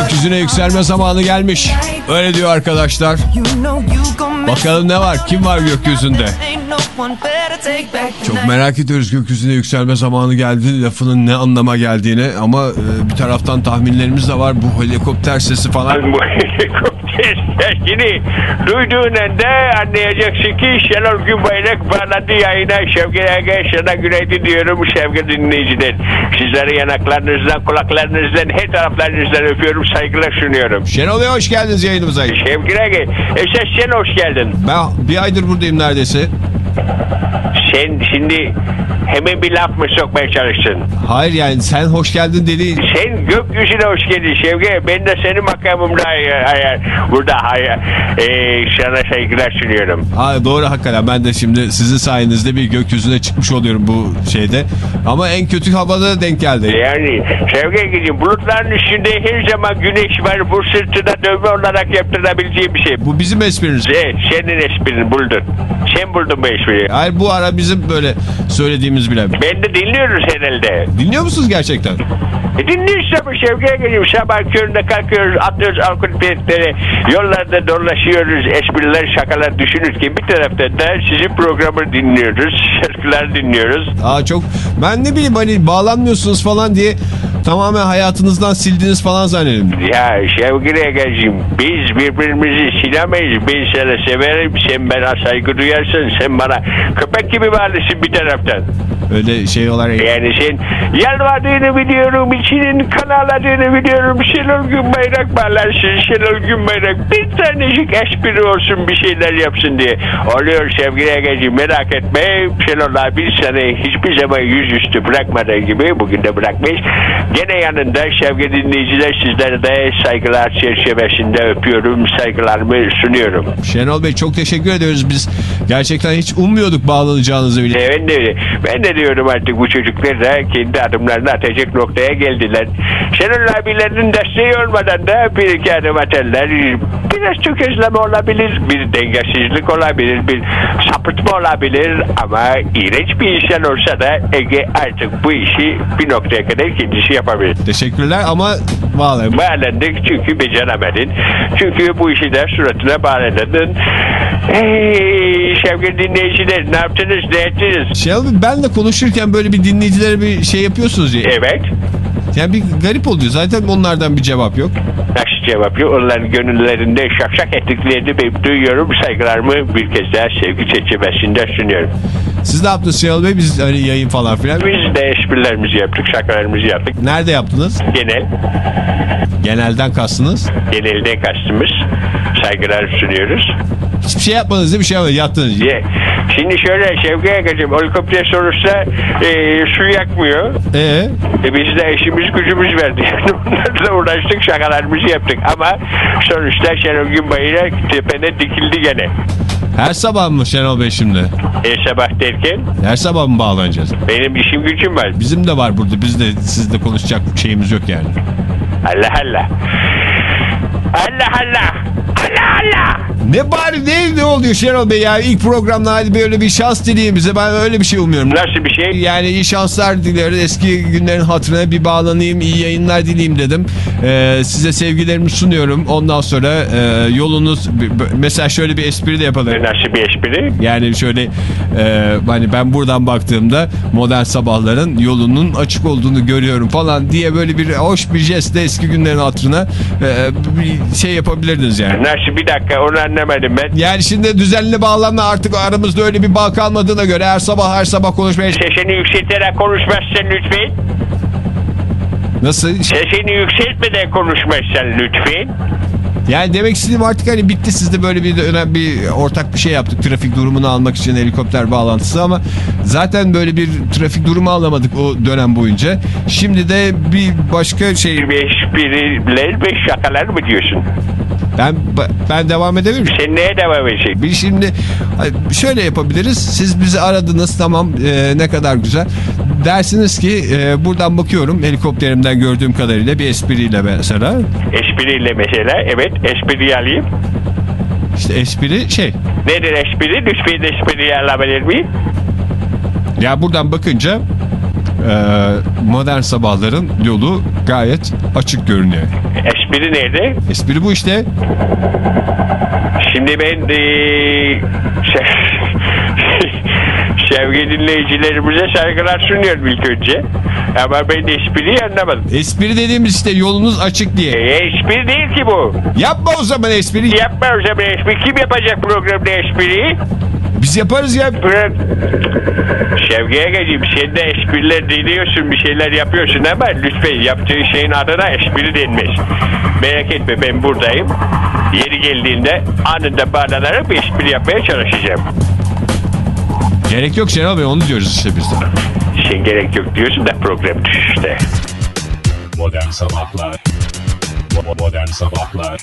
Gökyüzüne yükselme zamanı gelmiş. Öyle diyor arkadaşlar. Bakalım ne var? Kim var gökyüzünde? Çok merak ediyoruz gökyüzüne yükselme zamanı geldi lafının ne anlama geldiğini ama e, bir taraftan tahminlerimiz de var. Bu helikopter sesi falan. Bu helikopter sesini duyduğun anda anlayacaksın ki Şenol Günbayrak bağlandı yayına. Şevket Ege sana günaydın diyorum sevgili dinleyiciler. Sizleri yanaklarınızdan, kulaklarınızdan, her taraflarınızdan öpüyorum, saygılar sunuyorum. Şenol Bey hoş geldiniz yayınımıza. Şevket Ege, esas sen hoş geldin. Ben bir aydır buradayım neredeyse. Sen şimdi hemen bir laf mı sokmaya çalıştın? Hayır yani sen hoş geldin dediğin Sen gökyüzüne hoş geldin Şevket. Ben de senin makamımda hayır, hayır, burada hayır, ee, sana saygılar sunuyorum. Ha, doğru hakikaten ben de şimdi sizin sayenizde bir gökyüzüne çıkmış oluyorum bu şeyde. Ama en kötü havada denk geldi. Yani Şevket bulutların üstünde her zaman güneş var. Bu sırtına dövme olarak yaptırabileceği bir şey. Bu bizim esprimiz. Evet, senin esprini buldun. Sen buldun bu espriyi. Hayır bu ara bizim böyle söylediğimiz bile. Ben de dinliyoruz herhalde. Dinliyor musunuz gerçekten? E dinliyoruz tabii Şevket Geci'm. Sabah köründe kalkıyoruz, atlıyoruz alkol biletleri, yollarda dolaşıyoruz, espriler, şakalar düşünürken bir taraftan da sizin programı dinliyoruz, şarkılar dinliyoruz. Aa çok ben ne bileyim hani bağlanmıyorsunuz falan diye tamamen hayatınızdan sildiniz falan zannedin. Ya Şevket Geci'm biz birbirimizi silemeyiz. Ben sana severim, sen bana saygı duyarsın, sen bana köpek gibi bağlısın bir taraftan. Öyle şey olarak Yani sen yalvardığını biliyorum, içinin kan ağladığını biliyorum. Şenol Günbayrak bağlarsın, Şenol Günbayrak bir tanecik espri olsun bir şeyler yapsın diye. Oluyor sevgili Ege'ciğim merak etme. Şenol abi sana hiçbir zaman yüzüstü bırakmadığı gibi bugün de bırakmayız. Gene yanında sevgili dinleyiciler sizlere de saygılar çerçevesinde öpüyorum, saygılarımı sunuyorum. Şenol Bey çok teşekkür ediyoruz. Biz gerçekten hiç ummuyorduk bağlanacağınızı bile. E, Ben de, ben de diyorum artık bu çocuklar da kendi adımlarını atacak noktaya geldiler. Şenol abilerinin desteği olmadan da bir iki adım atarlar. Biraz tökezleme olabilir, bir dengesizlik olabilir, bir sapıtma olabilir ama iğrenç bir insan olsa da Ege artık bu işi bir noktaya kadar kendisi yapabilir. Teşekkürler ama vallahi Bağlandık çünkü beceremedin. Çünkü bu işi de suratına bağladın. Hey sevgili dinleyiciler ne yaptınız ne ettiniz? Şenol Bey benle konuşurken böyle bir dinleyicilere bir şey yapıyorsunuz ya. Evet. Yani bir garip oluyor. Zaten onlardan bir cevap yok. Nasıl cevap yok? Onların gönüllerinde şakşak ettiklerini ben duyuyorum. Saygılarımı bir kez daha sevgi çerçevesinde sunuyorum. Siz ne yaptınız Şenol Bey? Biz hani yayın falan filan. Biz de esprilerimizi yaptık, şakalarımızı yaptık. Nerede yaptınız? Genel, Genelden kastınız. genelde kastımız saygılar sunuyoruz. Hiçbir şey yapmadınız değil mi? Bir şey yapmadınız. Yattınız. Ye. Şimdi şöyle Şevki Akacığım helikopter sonuçta e, su yakmıyor. Ee, E, biz de eşimiz gücümüz verdi. Onlarla uğraştık şakalarımızı yaptık. Ama sonuçta Şenol Günbayrak tepene dikildi gene. her sabah mı Şenol Bey şimdi? E, sabah derken Her sabah mı bağlanacağız? benim işim gücüm var. Bizim de var burada. Biz de sizle konuşacak şeyimiz yok yani. Allah Allah. Allah Allah. Allah Allah. Ne bari ne, ne oluyor Şenol Bey ya? İlk programda hadi böyle bir şans dileyin bize. Ben öyle bir şey umuyorum. Nasıl bir şey? Yani iyi şanslar dileriz. Eski günlerin hatırına bir bağlanayım. iyi yayınlar dileyim dedim. Ee, size sevgilerimi sunuyorum. Ondan sonra e, yolunuz... Mesela şöyle bir espri de yapalım. Nasıl bir espri? Yani şöyle e, hani ben buradan baktığımda modern sabahların yolunun açık olduğunu görüyorum falan diye böyle bir hoş bir jestle eski günlerin hatırına e, bir şey yapabilirdiniz yani. Nasıl bir dakika onu anlamadım ben. Yani şimdi düzenli bağlanma artık aramızda öyle bir bağ kalmadığına göre her sabah her sabah konuşmaya... Sesini yükselterek konuşmazsan lütfen. Nasıl? Sesini yükseltmeden konuşmazsan lütfen. Yani demek istediğim artık hani bitti sizde böyle bir önemli bir ortak bir şey yaptık trafik durumunu almak için helikopter bağlantısı ama zaten böyle bir trafik durumu alamadık o dönem boyunca. Şimdi de bir başka şey Bir espriler ve şakalar mı diyorsun? Ben ben devam edebilir miyim? Sen neye devam edeceksin? Bir şimdi şöyle yapabiliriz. Siz bizi aradınız tamam e, ne kadar güzel. Dersiniz ki e, buradan bakıyorum helikopterimden gördüğüm kadarıyla bir espriyle mesela. Espriyle mesela evet espriyi alayım. İşte espri şey Nedir espri? Lütfen espriyi alabilir miyim? Ya buradan bakınca modern sabahların yolu gayet açık görünüyor. Espri nerede? Espri bu işte. Şimdi ben eee, se- sevgili dinleyicilerimize saygılar sunuyorum ilk önce. Ama ben espriyi anlamadım. Espri dediğimiz işte yolunuz açık diye. E, espri değil ki bu. Yapma o zaman espri. Yapma o zaman espri. Kim yapacak programda espriyi? Biz yaparız ya. Bırak. Şevki Ege'ciğim sen de espriler deniyorsun bir şeyler yapıyorsun ama lütfen yaptığın şeyin adına espri denmez. Merak etme ben buradayım. Yeri geldiğinde anında bağlanarak bir espri yapmaya çalışacağım. Gerek yok Şenol Bey onu diyoruz işte biz de. Sen gerek yok diyorsun da program düşüşte. Modern Sabahlar Modern Sabahlar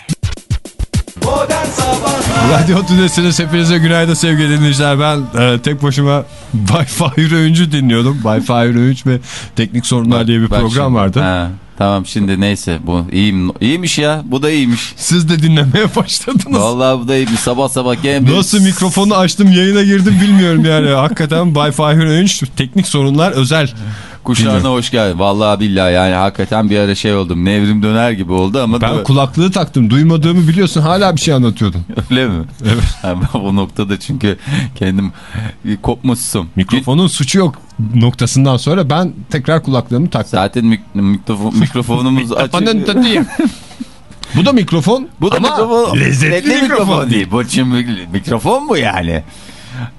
Radyo Tülesi'niz hepinize günaydın sevgili dinleyiciler. Ben e, tek başıma Bay Fahir Öğüncü dinliyordum. Bay Fahir Öğünç ve Teknik Sorunlar diye bir Bak program şimdi, vardı. ha, tamam şimdi neyse bu iyiyim, iyiymiş ya bu da iyiymiş. Siz de dinlemeye başladınız. Vallahi bu da iyiymiş sabah sabah bir- Nasıl mikrofonu açtım yayına girdim bilmiyorum yani. Hakikaten Bay Fahir Öğünç teknik sorunlar özel. Kuşağına hoş geldin. Vallahi billahi yani hakikaten bir ara şey oldum nevrim döner gibi oldu ama Ben da- kulaklığı taktım duymadığımı biliyorsun hala bir şey anlatıyordun. öyle mi? Evet. ben o noktada çünkü kendim kopmuşsun. Mikrofonun suçu yok noktasından sonra ben tekrar kulaklığımı taktım. Zaten mik mikrofon, mikrofonumuz açık. Bu da mikrofon Bu da ama mikrofon. lezzetli mikrofon değil. Bu şimdi mikrofon mu yani?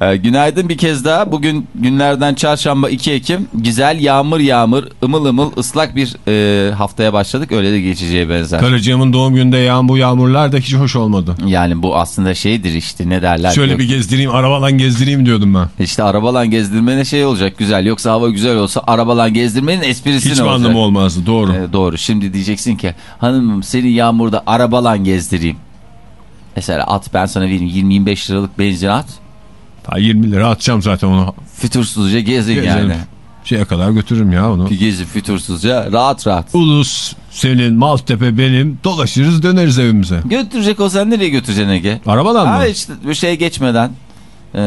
Ee, günaydın bir kez daha. Bugün günlerden çarşamba 2 Ekim. Güzel yağmur yağmur, ımıl ımıl ıslak bir e, haftaya başladık. Öyle de geçeceğe benzer. Karıcığımın doğum gününde yağan bu yağmurlar da hiç hoş olmadı. Yani bu aslında şeydir işte ne derler. Şöyle Yok, bir gezdireyim arabalan gezdireyim diyordum ben. İşte arabalan gezdirmene şey olacak güzel. Yoksa hava güzel olsa arabalan gezdirmenin esprisi Hiç ne olacak? anlamı olmazdı doğru. Ee, doğru. Şimdi diyeceksin ki hanımım seni yağmurda arabalan gezdireyim. Mesela at ben sana vereyim 20-25 liralık benzin at. Daha 20 lira atacağım zaten onu. Fütursuzca gezin Gezelim. yani. Şeye kadar götürürüm ya onu. Bir gezi fütursuzca rahat rahat. Ulus senin, Maltepe benim dolaşırız döneriz evimize. Götürecek olsan nereye götüreceksin Ege? Arabadan Ha mı? işte bir şey geçmeden e,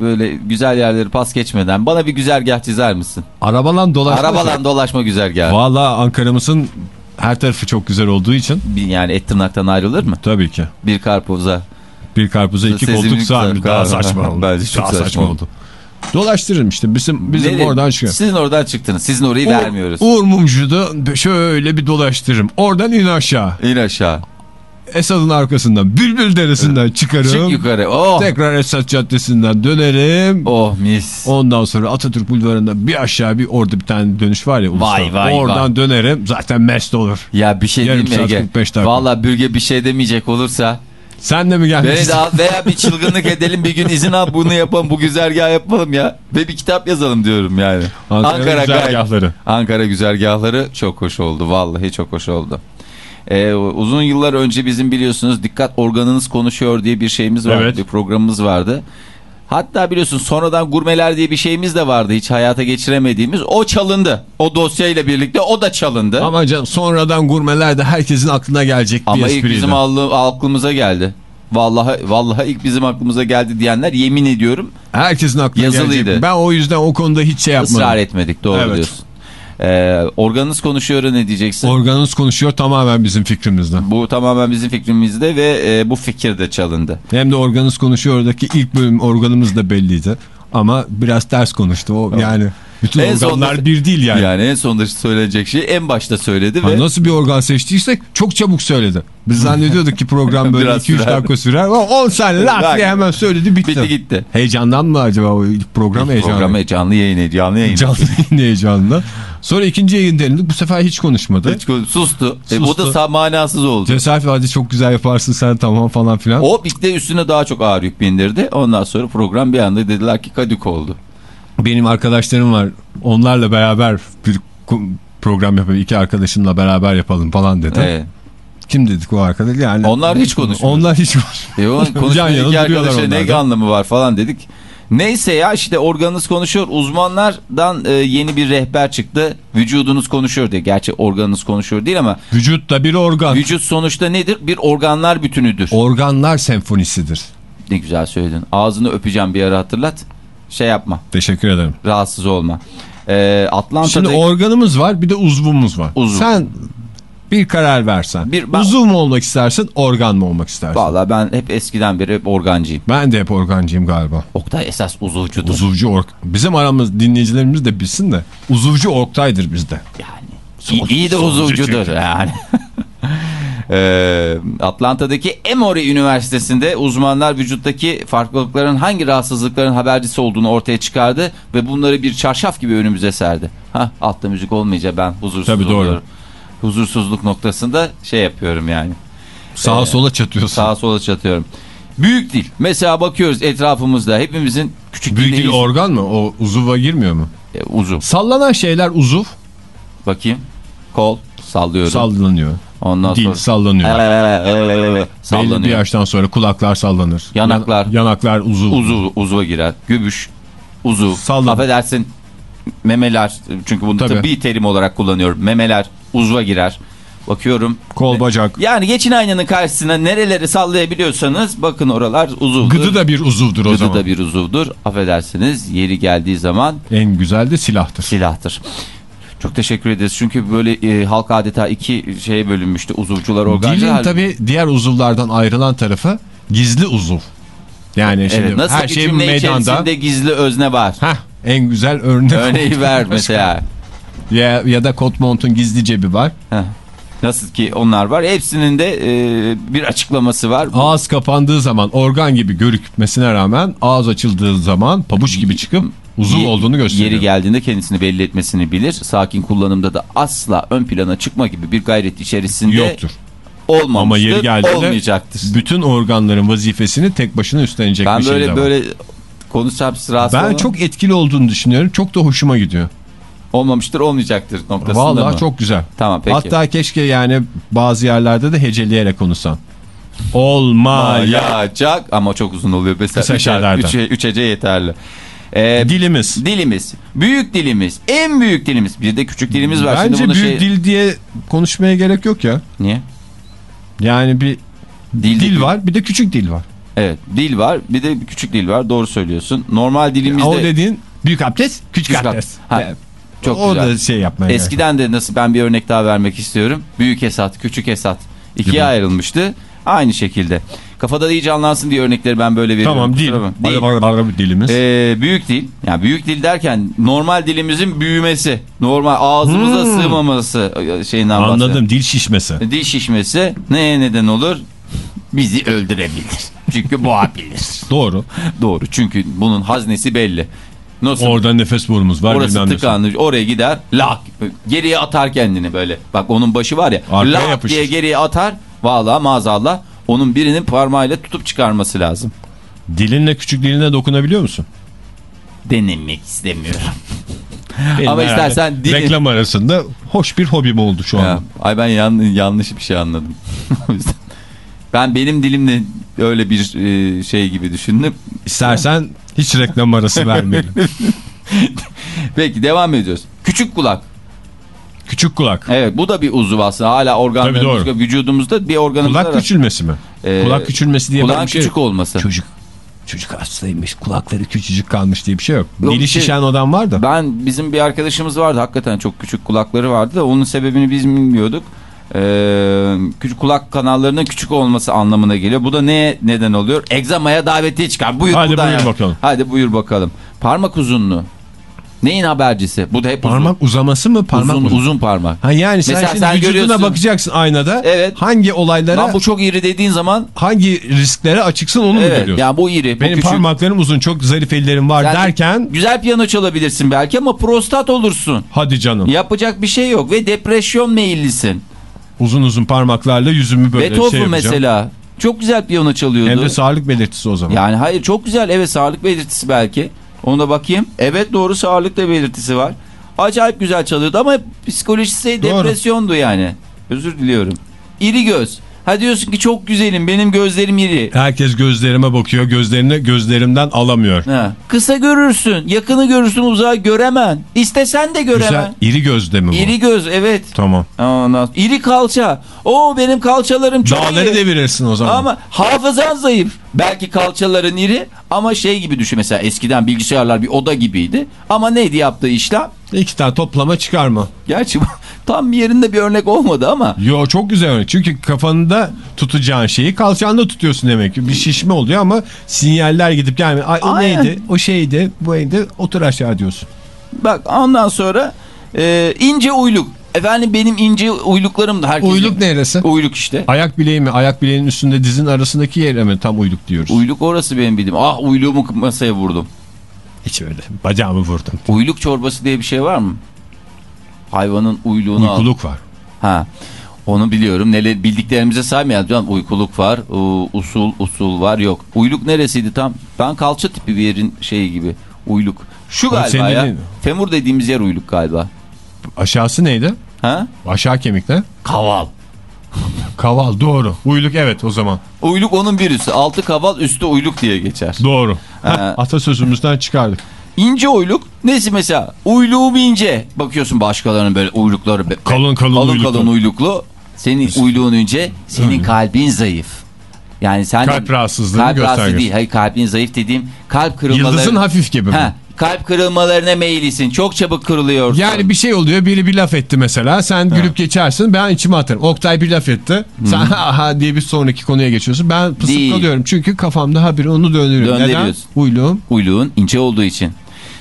böyle güzel yerleri pas geçmeden bana bir güzergah çizer misin? Arabalan dolaşma. Arabalan dolaşma güzergahı. Valla Ankara'mızın her tarafı çok güzel olduğu için yani et tırnaktan ayrılır mı? tabii ki. Bir karpuza. Bir karpuza iki Sezimlik koltuk güzel. daha Ha, saçma oldu. bence çok daha saçma saçma oldu. oldu. Dolaştırırım işte bizim bizim Nereye? oradan çıkıyor. Sizin oradan çıktınız. Sizin orayı vermiyoruz. Uğur Mumcu'da şöyle bir dolaştırırım. Oradan in aşağı. İn aşağı. Esad'ın arkasından Bülbül Deresi'nden çıkarım. Çık yukarı. Oh. Tekrar Esad Caddesi'nden dönerim. Oh mis. Ondan sonra Atatürk Bulvarı'nda bir aşağı bir orada bir tane dönüş var ya. ulusal. Vay, vay, Oradan vay. dönerim zaten mest olur. Ya bir şey Yarım diyeyim mi Ege? 45 dakika. Valla bürge bir şey demeyecek olursa Sen de mi gelmek beni de istiyorsun? al veya bir çılgınlık edelim bir gün izin al bunu yapalım bu güzergah yapalım ya. Ve bir kitap yazalım diyorum yani. Ankara'nın gayet- güzergahları. Ankara güzergahları çok hoş oldu. Vallahi çok hoş oldu. Ee, uzun yıllar önce bizim biliyorsunuz dikkat organınız konuşuyor diye bir şeyimiz vardı. Evet. Bir programımız vardı. Hatta biliyorsun sonradan gurmeler diye bir şeyimiz de vardı hiç hayata geçiremediğimiz. O çalındı. O dosyayla birlikte o da çalındı. Ama, Ama canım sonradan gurmeler de herkesin aklına gelecek bir ilk espriydi. bizim aklımıza geldi. Vallahi vallahi ilk bizim aklımıza geldi diyenler yemin ediyorum Herkesin aklına Yazılıydı. gelecek. Ben o yüzden o konuda hiç şey yapmadım. ısrar etmedik doğru Evet. diyorsun. Ee, organınız konuşuyor ne diyeceksin? Organınız konuşuyor tamamen bizim fikrimizden. bu tamamen bizim fikrimizde ve e, bu fikir de çalındı. Hem de organınız konuşuyor oradaki ilk bölüm organımız da belliydi. Ama biraz ters konuştu o yani. Bütün En organlar sonunda- bir değil yani. Yani en sonunda söylenecek şeyi en başta söyledi Ha, ve nasıl bir organ seçtiysek çok çabuk söyledi. Biz zannediyorduk ki program böyle Biraz 2-3 sürer. dakika sürer ama 10 saniye lak diye hemen söyledi bitti. bitti gitti. Heyecandan mı acaba o ilk program heyecanı? Programı canlı yayın canlı yayın. Canlı yayın heyecanından. Sonra ikinci yayın denedik. Bu sefer hiç konuşmadı. Hiç konu- sustu. E, bu Sustu. da manasız oldu. Tesadüf hadi çok güzel yaparsın sen tamam falan filan. O bir de üstüne daha çok ağır yük bindirdi. Ondan sonra program bir anda dediler ki kadük oldu. Benim arkadaşlarım var. Onlarla beraber bir program yapalım. iki arkadaşımla beraber yapalım falan dedi. Evet. Kim dedik o arkadaş? Yani Onlar hiç konuşmuyor. Onlar hiç konuşmuyor. E, yana iki arkadaşa ne da. anlamı var falan dedik. Neyse ya işte organınız konuşuyor. Uzmanlardan e, yeni bir rehber çıktı. Vücudunuz konuşuyor diye. Gerçi organınız konuşuyor değil ama Vücut da bir organ. vücut sonuçta nedir? Bir organlar bütünüdür. Organlar senfonisidir. Ne güzel söyledin. Ağzını öpeceğim bir ara hatırlat. Şey yapma. Teşekkür ederim. Rahatsız olma. Ee, Atlanta'da Şimdi organımız var bir de uzvumuz var. Uzuv. Sen bir karar versen. Bir- ben- Uzuv mu olmak istersin organ mı olmak istersin? Valla ben hep eskiden beri hep organcıyım. Ben de hep organcıyım galiba. Oktay esas uzuvcudur. Uzuvcu ork. Bizim aramız dinleyicilerimiz de bilsin de. Uzuvcu orktaydır bizde. Yani iyi, iyi de uzuvcudur yani. Ee, Atlanta'daki Emory Üniversitesi'nde uzmanlar vücuttaki farklılıkların hangi rahatsızlıkların habercisi olduğunu ortaya çıkardı ve bunları bir çarşaf gibi önümüze serdi. Ha altta müzik olmayınca ben huzursuz Tabii, doğru. oluyorum. Huzursuzluk noktasında şey yapıyorum yani. Sağa Ee, sola çatıyorsun. Sağa sola çatıyorum. Büyük dil. Mesela bakıyoruz etrafımızda hepimizin küçük Büyük dil organ mı? O uzuva girmiyor mu? E, uzuv. Sallanan şeyler uzuv Bakayım. Kol sallıyorum. sallanıyor. Ondan Dil sonra sallanıyor. Belli bir sallanıyor. yaştan sonra kulaklar sallanır. Yanaklar. Yan- yanaklar uzuv. Uzuv, uzuva girer. Göbüş, uzuv. Sallan. Affedersin memeler. Çünkü bunu Tabii. tıbbi terim olarak kullanıyorum. Memeler uzuva girer. Bakıyorum. Kol bacak. Yani geçin aynanın karşısına nereleri sallayabiliyorsanız bakın oralar uzuvdur. Gıdı da bir uzuvdur o Gıdı zaman. da bir uzuvdur. Affedersiniz yeri geldiği zaman En güzel de silahtır. silahtır. Çok teşekkür ederiz. Çünkü böyle e, halk adeta iki şeye bölünmüştü. Uzuvcular, organcılar. Dilin tabi diğer uzuvlardan ayrılan tarafı gizli uzuv. Yani şimdi Evet, nasıl her şey cümle meydanda. içerisinde gizli özne var. Heh, en güzel örnek. Örneği ver mesela. Ya, ya da kot montun gizli cebi var. Heh. Nasıl ki onlar var. Hepsinin de e, bir açıklaması var. Ağız kapandığı zaman organ gibi görükmesine rağmen ağız açıldığı zaman pabuç gibi çıkıp uzuv Ye- olduğunu gösteriyor. Yeri geldiğinde kendisini belli etmesini bilir. Sakin kullanımda da asla ön plana çıkma gibi bir gayret içerisinde Yoktur. olmamıştır. Ama yeri geldiğinde olmayacaktır. bütün organların vazifesini tek başına üstlenecek Ben bir şey böyle de var. böyle konuşsam rahatsız Ben olmam. çok etkili olduğunu düşünüyorum. Çok da hoşuma gidiyor. olmamıştır olmayacaktır noktasında Vallahi mı? çok güzel. Tamam peki. Hatta keşke yani bazı yerlerde de heceleyerek konuşsan. Olmayacak. Ama çok uzun oluyor. Mesela Kısa üç, şeylerden. üç, yeterli. Ee, Dilimiz. dilimiz. Büyük dilimiz. En büyük dilimiz. Bir de küçük dilimiz var. Bence büyük şey... dil diye konuşmaya gerek yok ya. Niye? Yani bir Dil, dil var bir de küçük dil var. Evet. Dil var. Bir de küçük dil var. Doğru söylüyorsun. Normal dilimizde... O dediğin büyük abdest, küçük, Küçük abdest. Ha, çok o güzel. da şey yapmaya gerek. Eskiden de nasıl ben bir örnek daha vermek istiyorum. Büyük Esat, küçük Esat. ikiye ayrılmıştı. Aynı şekilde. Kafada da iyice anlansın diye örnekleri ben böyle veriyorum. Tamam dil. Dil. Bala bala bala dilimiz. Ee, büyük dil. Yani büyük dil derken normal dilimizin büyümesi. Normal ağzımıza Hmm. sığmaması şeyinden bahsediyorum. Anladım dil şişmesi. Dil şişmesi neye neden olur? Bizi öldürebilir. Çünkü boğabilir. Doğru. Doğru. Çünkü bunun haznesi belli. Nasıl? Orada nefes borumuz var. Orası tıkandı. Oraya gider. Lak. Geriye atar kendini böyle. Bak onun başı var ya. Arkaya lak yapışır. diye geriye atar. Vallahi maazallah. Onun birinin parmağıyla tutup çıkarması lazım. Dilinle küçük diline dokunabiliyor musun? Denemek istemiyorum. Benim Ama istersen dilin- Reklam arasında hoş bir hobim oldu şu Ya, an. ay ben yan, yanlış bir şey anladım. Ben benim dilimle öyle bir e, şey gibi düşündüm. İstersen hiç reklam arası vermeyelim. Peki devam ediyoruz. Küçük kulak. Küçük kulak. Evet bu da bir uzuv aslında. Hala organlarımızda doğru. vücudumuzda bir organımız Kulak küçülmesi mi? Ee, kulak küçülmesi diye Kulağın bir şey küçük olması. Çocuk. Çocuk hastaymış. Kulakları küçücük kalmış diye bir şey yok. Yok, Dili şey- şişen adam var da. Ben bizim bir arkadaşımız vardı hakikaten çok küçük kulakları vardı da onun sebebini biz bilmiyorduk. Ee, küçük kulak kanallarının küçük olması anlamına geliyor. Bu da neye neden oluyor? Egzamaya davetiye çıkar. Buyur Hadi buyur ya. bakalım. Hadi buyur bakalım. Parmak uzunluğu. Neyin habercisi? Bu da hep uzun. Parmak uzaması mı? Parmak uzun, uzun. uzun parmak. Ha yani sen Mesela şimdi sen vücuduna görüyorsun- bakacaksın aynada. Evet. Hangi olaylara, Lan bu çok iri dediğin zaman hangi risklere açıksın onu mu evet görüyorsun? yani bu iri, bu Benim küçük. parmaklarım uzun, çok zarif ellerim var Sen derken Güzel piyano çalabilirsin belki ama prostat olursun. hadi canım. Yapacak bir şey yok ve depresyon meyillisin. Uzun uzun parmaklarla yüzümü böyle Beethoven şey yapacağım. mesela çok güzel piyano çalıyordu. Hem de sağlık belirtisi o zaman. Yani hayır çok güzel evet sağlık belirtisi belki. Ona bakayım. Evet doğru sağlık da belirtisi var. Acayip güzel çalıyordu ama psikolojisi Doğru. depresyondu yani. Özür diliyorum. İri göz. Ha diyorsun ki çok güzelim benim gözlerim iri. Herkes gözlerime bakıyor. Gözlerini gözlerimden alamıyor. Ha. Kısa görürsün, yakını görürsün, uzağı göremen. İstesen de göremen. Güzel. İri gözde mi bu? İri göz evet. Tamam. Ondan İri kalça. O benim kalçalarım çok Dağları iyi. devirirsin o zaman. Ama hafızan zayıf. Belki kalçaların iri ama şey gibi düşün mesela eskiden bilgisayarlar bir oda gibiydi. Ama neydi yaptığı işlem? İki tane toplama çıkarma. Gerçi bu tam bir yerinde bir örnek olmadı ama. Yo çok güzel örnek. Çünkü kafanında tutacağın şeyi kalçanda tutuyorsun demek ki. Bir şişme oluyor ama sinyaller gidip gelmiyor. Ay o neydi? O şeydi, bu neydi? Otur aşağı diyorsun. Bak ondan sonra e, ince uyluk. Efendim benim ince uyluklarım da herkes. Uyluk neresi? Uyluk işte. Ayak bileği mi? Ayak bileğinin üstünde dizin arasındaki yere mi tam uyluk diyoruz? Uyluk orası benim bildiğim. Ah uyluğumu masaya vurdum. Hiç öyle. Bacağımı vurdum. Uyluk çorbası diye bir şey var mı? Hayvanın uyluğunu al. Uykuluk var. Ha. Onu biliyorum. Neler bildiklerimize saymayalım. Canım. Uykuluk var, usul usul var. Yok. Uyluk neresiydi tam? Ben kalça tipi bir yerin şeyi gibi. Uyluk. Şu galiba ya. Femur dediğimiz yer uyluk galiba. Aşağısı neydi? Ha? Aşağı kemik ne? Kaval. Kaval doğru. Uyluk evet o zaman. Uyluk onun bir üstü. Altı kaval üstü uyluk diye geçer. Doğru. Ee, Atasözümüzden çıkardık. İnce uyluk. Nesi mesela? Uyluğum ince. Bakıyorsun başkalarının böyle uylukları. be- Kalın kalın kalın uyluklu. kalın uyluklu. Senin uyluğun ince. Senin kalbin zayıf. Yani sen Kalp rahatsızlığını kalp rahatsız değil. Hayır kalbin zayıf dediğim kalp kırılmaları. Yıldızın hafif gibi mi? Ha, kalp kırılmalarına meyillisin. Çok çabuk kırılıyorsun. Yani bir şey oluyor biri bir laf etti mesela sen gülüp geçersin ben içime atarım. Oktay bir laf etti sen aha diye bir sonraki konuya geçiyorsun ben Değil. kalıyorum çünkü kafamda habire onu döndürüyorum. Neden? Uyluğum. Uyluğun ince olduğu için.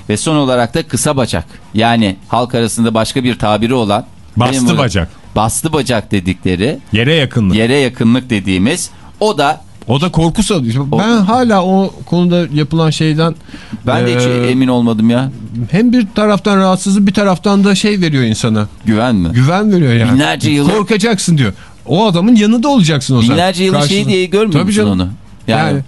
Ve son olarak da kısa bacak. Yani halk arasında başka bir tabiri olan. Bastı bacak. Bastı bacak dedikleri. Yere yakınlık. Yere yakınlık dediğimiz. O da O da korku salıyor. Ben hala o konuda yapılan şeyden ben de hiç Ee, emin olmadım ya. hem bir taraftan rahatsızım bir taraftan da şey veriyor insana. Güven mi? Güven veriyor yani. Binlerce yıllık- Korkacaksın diyor. O adamın yanında olacaksın o zaman. Binlerce şeyi Karşısında- diye görmüyor musun onu? Yani, Yani,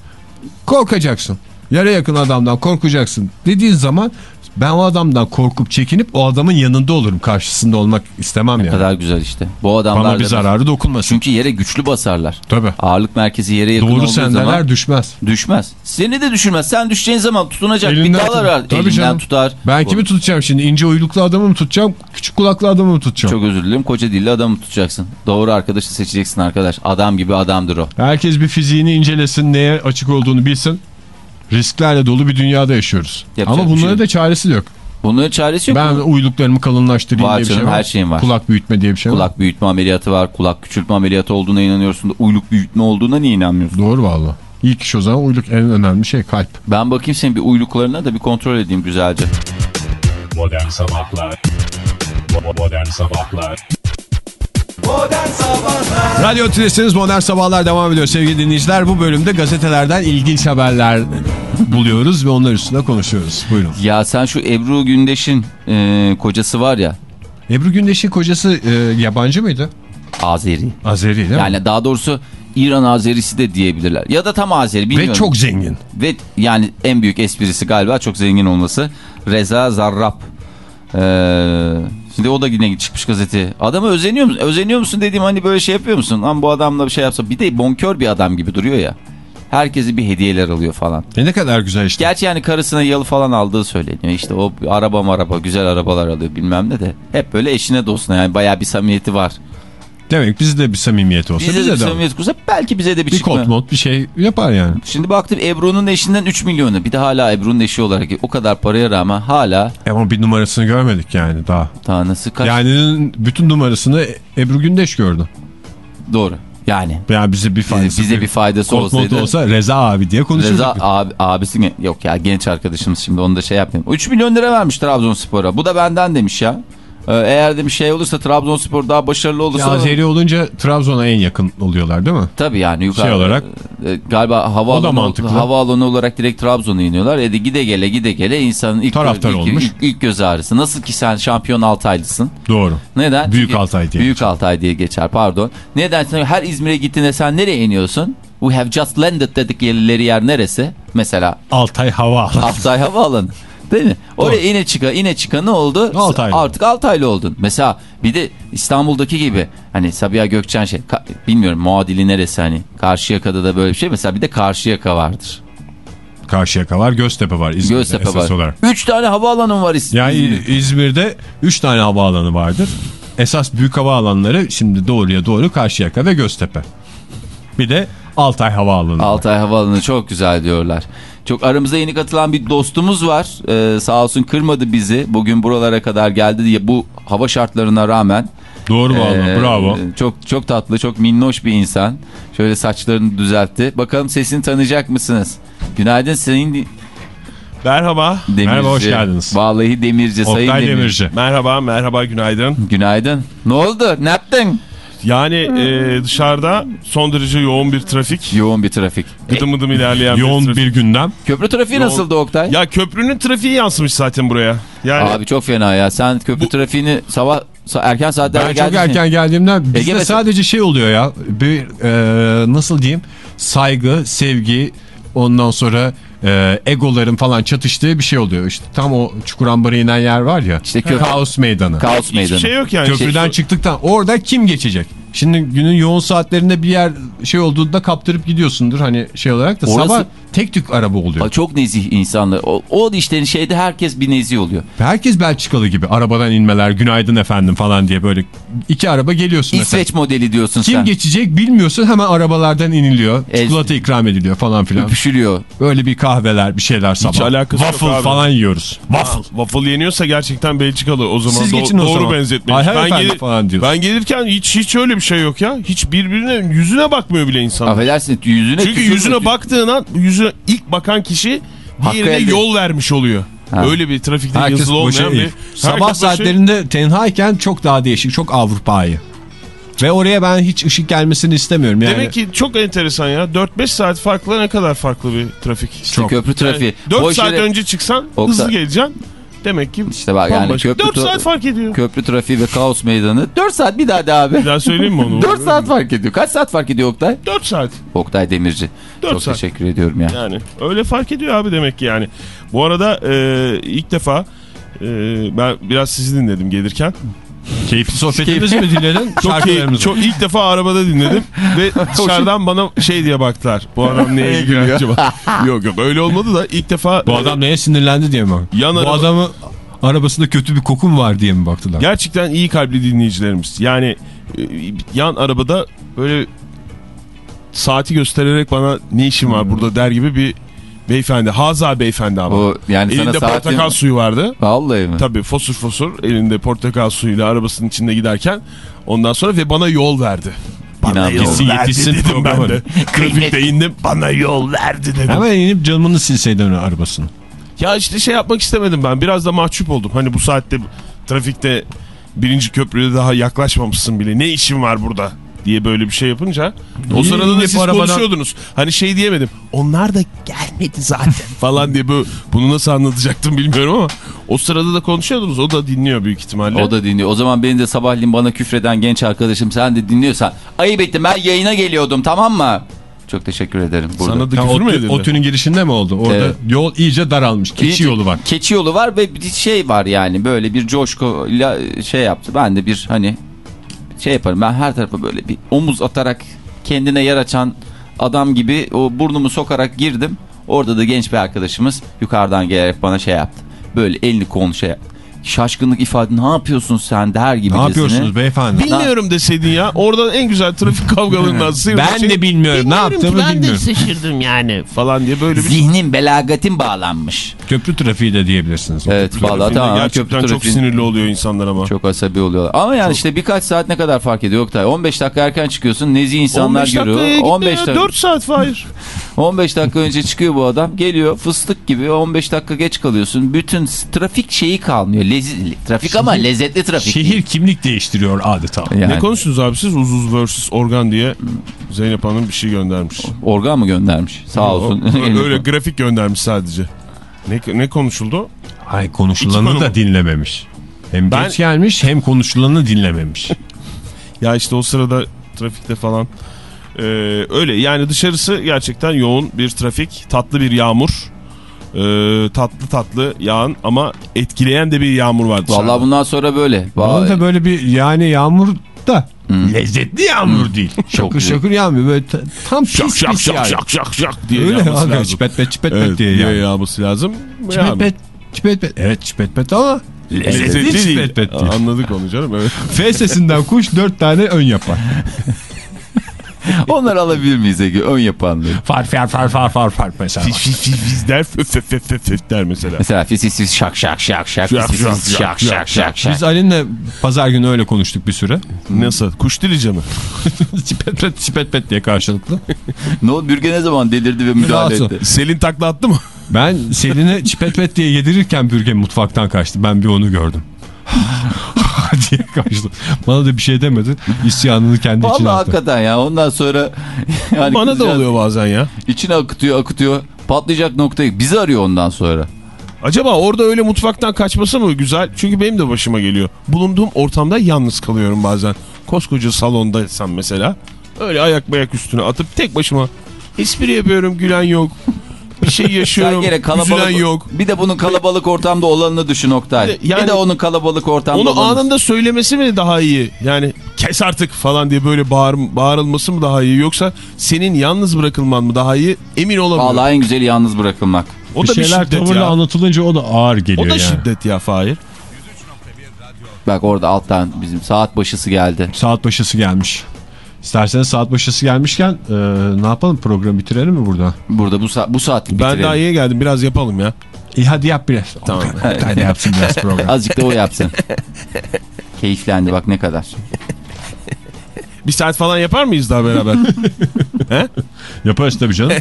korkacaksın. Yere yakın adamdan korkacaksın dediğin zaman ben o adamdan korkup çekinip o adamın yanında olurum. Karşısında olmak istemem ne yani. kadar güzel işte. Bu adamlar Bana bir zararı dokunmasın. Çünkü yere güçlü basarlar. Tabii. Ağırlık merkezi yere yakın Doğru olduğu sendeler zaman düşmez. düşmez. Seni de düşürmez. Sen düşeceğin zaman tutunacak Elinden bir dağlar tut- var. Elinden canım. tutar. Ben kimi tutacağım şimdi? İnce uyluklu adamı mı tutacağım? Küçük kulaklı adamı mı tutacağım? Çok özür dilerim. Koca dilli adamı tutacaksın. Doğru arkadaşı seçeceksin arkadaş. Adam gibi adamdır o. Herkes bir fiziğini incelesin, neye açık olduğunu bilsin. Risklerle dolu bir dünyada yaşıyoruz. Yapacak Ama şey bunlara yok. da çaresi yok. Bunların çaresi yok. Ben mu? uyluklarımı kalınlaştırayım Var diye bir şey canım, var. her şeyin var. Kulak büyütme diye bir şey var. Kulak büyütme ameliyatı var. Kulak küçültme ameliyatı olduğuna inanıyorsun da uyluk büyütme olduğuna niye inanmıyorsun? Doğru valla. İlk iş o zaman uyluk en önemli şey kalp. Ben bakayım senin bir uyluklarına da bir kontrol edeyim güzelce. Modern Sabahlar Modern Sabahlar Modern Sabahlar Radyo Tülesi'niz Modern Sabahlar devam ediyor sevgili dinleyiciler. Bu bölümde gazetelerden ilginç haberler buluyoruz ve onlar üstünde konuşuyoruz. Buyurun. Ya sen şu Ebru Gündeş'in e, kocası var ya Ebru Gündeş'in kocası e, yabancı mıydı? Azeri. Azeri değil mi? Yani daha doğrusu İran Azerisi de diyebilirler. Ya da tam Azeri bilmiyorum. Ve çok zengin. Ve yani en büyük esprisi galiba çok zengin olması. Reza Zarrab. Ee, şimdi o da yine çıkmış gazete. Adama özeniyor musun? Özeniyor musun dediğim hani böyle şey yapıyor musun? Lan bu adamla bir şey yapsa. Bir de bonkör bir adam gibi duruyor ya. Herkesi bir hediyeler alıyor falan. E ne kadar güzel işte. Gerçi yani karısına yalı falan aldığı söyleniyor. İşte o araba araba güzel arabalar alıyor bilmem ne de. Hep böyle eşine dostuna yani bayağı bir samimiyeti var. Demek bizde bir samimiyet olsa Bize bize, de bir de samimiyet kursa belki bize de bir, bir çıkma. kot mod bir şey yapar yani. Şimdi baktım Ebru'nun eşinden 3 milyonu. Bir de hala Ebru'nun eşi olarak o kadar paraya rağmen hala E Ama bir numarasını görmedik yani daha. daha nasıl kaç Yani bütün numarasını Ebru Gündeş gördü. doğru. Yani Yani bize bir bize, faydası. bize bir faydası mod olsaydı. olsa Reza abi diye konuşurduk. Reza abi, abisi? Yok ya genç arkadaşımız şimdi onu da şey yapmayayım. 3 milyon lira vermiş Trabzonspor'a. Bu da benden demiş ya. Ee, Eğer demiş şey olursa Trabzonspor daha başarılı olursa. Azeri olunca Trabzon'a en yakın oluyorlar değil mi? Tabii yani yukarı. Şey olarak. e, galiba havaalanı, havaalanı olarak direkt Trabzon'a iniyorlar. E de gide gele gide gele insanın ilk, Taraftar ilk, olmuş. ilk, ilk göz ağrısı. Nasıl ki sen şampiyon Altaylısın. Doğru. Neden? Büyük Çünkü- Altay diye Büyük Altay diye geçer pardon. Neden? Her İzmir'e gittiğinde sen nereye iniyorsun? We have just landed dedikleri yer neresi? Mesela Altay hava alanı. Altay Havaalanı. Değil mi? Oraya ine çıka ine çıka ne oldu? Altaylı. Artık Altaylı oldun. Mesela bir de İstanbul'daki gibi hani Sabiha Gökçen şey bilmiyorum muadili neresi hani Karşıyaka'da da böyle bir şey. Mesela bir de Karşıyaka vardır. Karşıyaka var, Göztepe var. İzmir'de Göztepe esas var. olarak. Üç tane havaalanı var İz- Yani İzmir'de. İzmir'de 3 tane havaalanı vardır. Esas büyük havaalanları şimdi doğruya doğru Karşıyaka ve Göztepe. Bir de Altay Havaalanı. Altay Havaalanı çok güzel diyorlar. Çok aramıza yeni katılan bir dostumuz var. Ee, sağ olsun kırmadı bizi. Bugün buralara kadar geldi diye bu hava şartlarına rağmen. Doğru valla Ee, bravo. Çok çok tatlı, çok minnoş bir insan. Şöyle saçlarını düzeltti. Bakalım sesini tanıyacak mısınız? Günaydın Sayın Merhaba. Demirci. Merhaba, hoş geldiniz. Vallahi Demirci, Sayın Oktay Demirci. Demirci. Merhaba, merhaba, günaydın. Günaydın. Ne oldu? Ne yaptın? Yani e, dışarıda son derece yoğun bir trafik. Yoğun bir trafik. Gıdım gıdım ilerleyen Yoğun trafik. bir gündem. Köprü trafiği Yoğun- nasıldı Oktay? Ya köprünün trafiği yansımış zaten buraya. Yani Abi çok fena ya. Sen köprü trafiğini sabah sa- erken saatlerde Ben çok geldin. erken geldiğimden bizde Ege sadece şey oluyor ya. Bir e, nasıl diyeyim? Saygı, sevgi ondan sonra e, egoların falan çatıştığı bir şey oluyor. İşte tam o Çukurambar'a inen yer var ya. İşte Kaos meydanı. Kaos hiçbir meydanı. şey yok yani. Köprüden Şey- çıktıktan orada kim geçecek? Şimdi günün yoğun saatlerinde bir yer şey olduğunda kaptırıp gidiyorsundur hani şey olarak da Orası- sabah tek tük araba oluyor. Çok nezih insanlar. O, o işte şeyde herkes bir nezih oluyor. Herkes Belçikalı gibi arabadan inmeler günaydın efendim falan diye böyle iki araba geliyorsun mesela. İsveç modeli diyorsun Kim sen. geçecek bilmiyorsun hemen arabalardan iniliyor. Ez- Çikolata ikram ediliyor falan filan. Öpüşülüyor. Böyle bir kahveler bir şeyler sabah. alakası yok Waffle abi. falan yiyoruz. Waffle. Waffle yeniyorsa gerçekten Belçikalı o zaman Siz do- geçin o doğru zaman. benzetmeyiz. Efendim gelir- falan diyorsun. ben gelirken hiç hiç öyle bir şey yok ya. Hiç birbirine yüzüne bakmıyor bile insan. Affedersin yüzüne Çünkü küfür yüzüne mü? baktığın an yüzüne ilk bakan kişi diğerine yol vermiş oluyor. Ha. Öyle bir trafikte Herkes yazılı olmayan bir... eğik. Sabah Herkes boşa- saatlerinde tenhayken çok daha değişik. Çok Avrupa'yı. Ve oraya ben hiç ışık gelmesini istemiyorum. Yani Demek ki çok enteresan ya. 4-5 saat farklı ne kadar farklı bir trafik. İşte köprü trafiği. 4 Boş saat yere- önce çıksan Oktay- hızlı geleceksin. Demek ki İşte bak yani köprü 4 tra- saat fark ediyor. Köprü trafiği ve kaos meydanı. 4 saat bir daha de abi. Bir daha söyleyeyim mi onu? 4 saat fark ediyor. Kaç saat fark ediyor Oktay? 4 saat. Oktay Demirci. Dört Çok saat. teşekkür ediyorum ya. Yani öyle fark ediyor abi demek ki yani. Bu arada e, ilk defa e, ben biraz sizi dinledim gelirken. Keyifli sohbetimizi mi dinledin? Çok, keyif, çok ilk defa arabada dinledim ve dışarıdan bana şey diye baktılar. Bu adam neye ilgileniyor acaba? yok yok öyle olmadı da ilk defa Bu adam neye sinirlendi diye mi? Yan Bu araba- adamı arabasında kötü bir kokum var diye mi baktılar? gerçekten iyi kalpli dinleyicilerimiz. Yani e, yan arabada böyle saati göstererek bana ne işim var burada der gibi bir beyefendi. Haza beyefendi ama. Bu yani sana Elinde portakal suyu vardı. Vallahi mi? Tabii fosur fosur elinde portakal suyuyla arabasının içinde giderken ondan sonra ve bana yol verdi. İnan Kesin yetişsin dedim ben de. Trafikte indim bana yol verdi dedim. Hemen inip camını silseydin arabasını. Ya işte şey yapmak istemedim ben biraz da mahcup oldum. Hani bu saatte trafikte birinci köprüde daha yaklaşmamışsın bile ne işin var burada diye böyle bir şey yapınca o sırada da siz arabadan- konuşuyordunuz. Hani şey diyemedim. Onlar da gelmedi zaten falan diye bu bunu nasıl anlatacaktım bilmiyorum ama o sırada da konuşuyordunuz. O da dinliyor büyük ihtimalle. O da dinliyor. O zaman benim de sabahleyin bana küfreden genç arkadaşım sen de dinliyorsan. Ayıp ettim ben yayına geliyordum tamam mı? Çok teşekkür ederim. Burada. Sana da küfür mü edildi? o tünün girişinde mi oldu? Orada Evet. yol iyice daralmış. Keçi Bir- yolu var. Keçi yolu var ve bir şey var yani böyle bir coşkuyla şey yaptı. Ben de bir hani şey yaparım ben her tarafa böyle bir omuz atarak kendine yer açan adam gibi o burnumu sokarak girdim. Orada da genç bir arkadaşımız yukarıdan gelerek bana şey yaptı. Böyle elini kolunu şey yaptı. Şaşkınlık ifade ne yapıyorsun sen der gibi. Ne yapıyorsunuz beyefendi? Bilmiyorum deseydin ya. Oradan en güzel trafik kavgalarından sıyrılmak Ben için- de bilmiyorum. Ne yaptığımı ben bilmiyorum. de şaşırdım yani falan diye böyle bir Zihnin belagatin bağlanmış. Köprü trafiği de diyebilirsiniz. Evet vallahi Trafiğinde tamam. Gerçekten köprü çok sinirli oluyor insanlar ama. Çok asabi oluyorlar. Ama yani işte birkaç saat ne kadar fark ediyor Oktay? 15 dakika erken çıkıyorsun. Nezih insanlar 15 görüyor. dakikaya 15 15 dakika. 4 saat Fahir. 15 dakika önce çıkıyor bu adam. Geliyor fıstık gibi 15 dakika geç kalıyorsun. Bütün trafik şeyi kalmıyor. Lezi- trafik ama lezzetli trafik. Şehir kimlik değiştiriyor adeta. Yani, Ne konuştunuz abi siz uzuz vs organ diye Zeynep Hanım bir şey göndermiş. Organ mı göndermiş? Sağ olsun. Öyle grafik göndermiş sadece. Ne, ne konuşuldu? Ay İki konuşulanı konu da dinlememiş. Hem Ben- geç gelmiş hem konuşulanı dinlememiş. Ya işte o sırada trafikte falan Ee, öyle yani dışarısı gerçekten yoğun bir trafik tatlı bir yağmur Ee, tatlı tatlı yağan ama etkileyen de bir yağmur var dışarıda. Vallahi bundan sonra böyle. Vallahi- da böyle bir yani yağmur da lezzetli yağmur değil. Şakır şakır yağmıyor. Böyle ta- tam pis şak şak pis şak yağıyor. şak şak şak diye Öyle yağması abi. lazım. Çipet pet çipet Evet, pet diye diye yağıyor. yağması lazım. Çipet pet çipet pet. Evet çipet pet ama lezzetli Lezzetli değil. çipet pet değil. Anladık onu canım evet. F sesinden kuş dört tane ön yapar. Onları alabilir miyiz Ege? Ön yapanları. Far far far far far far mesela. Fiş fiş fiş fiş der föf föf föf föf föf der mesela. Mesela fis fis fis şak şak şak şak Şak, şak, şak, şak şak şak. Biz Ali'nle pazar günü öyle konuştuk bir süre. Nasıl? Kuş dilice mi? çipet pet çipet pet diye karşılıklı. Ne oldu? Bürge ne zaman delirdi ve müdahale etti? Selin takla attı mı? Ben Selin'e çipet pet diye yedirirken bürge mutfaktan kaçtı. Ben bir onu gördüm. diye kaçtı. Bana da bir şey demedi. İsyanını kendi içine Vallahi attı. hakikaten ya ondan sonra yani Bana da oluyor bazen ya. İçine akıtıyor akıtıyor patlayacak noktayı bizi arıyor ondan sonra. Acaba orada öyle mutfaktan kaçması mı güzel? Çünkü benim de başıma geliyor. Bulunduğum ortamda yalnız kalıyorum bazen. Koskoca salondaysam mesela. Öyle ayak bayak üstüne atıp tek başıma espri yapıyorum gülen yok. Bir şey Sen yaşıyorum gene üzülen kalabalık yok. bir de bunun kalabalık ortamda olanını düşün Oktay. Bir de yani- bir de onun kalabalık ortamda Onu olanı. anında söylemesi mi daha iyi? Yani kes artık falan diye böyle bağır, bağırılması mı daha iyi? Yoksa senin yalnız bırakılman mı daha iyi? Emin olamıyorum. Vallahi en güzeli yalnız bırakılmak. o bir da bir şeyler şiddet tavırla ya. anlatılınca o da ağır geliyor O da yani. şiddet ya Fahir. Bak orada alttan bizim saat başısı geldi. Saat başısı gelmiş. İsterseniz saat başısı gelmişken e, ne yapalım programı bitirelim mi burada? Burada bu, sa bu Ben bitirelim. daha iyi geldim biraz yapalım ya. İyi hadi yap biraz. Tamam. Hadi yapsın biraz program. Azıcık da o yapsın. Keyiflendi bak ne kadar. Bir saat falan yapar mıyız daha beraber? Yaparız tabii canım.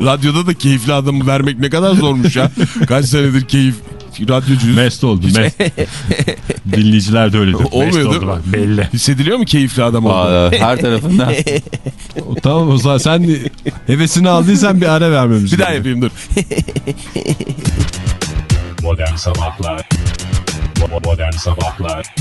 Radyoda da keyifli adamı vermek ne kadar zormuş ya. Kaç senedir keyif radyocuyuz. Mest oldu. Mest. Dinleyiciler de öyledir. Olmuyor Mest oldular. Belli. Hissediliyor mu keyifli adam oldu? Her tarafından. O, tamam o zaman sen hevesini aldıysan bir ara vermemiz Bir daha yapayım dur. Modern Sabahlar Bo- Modern Sabahlar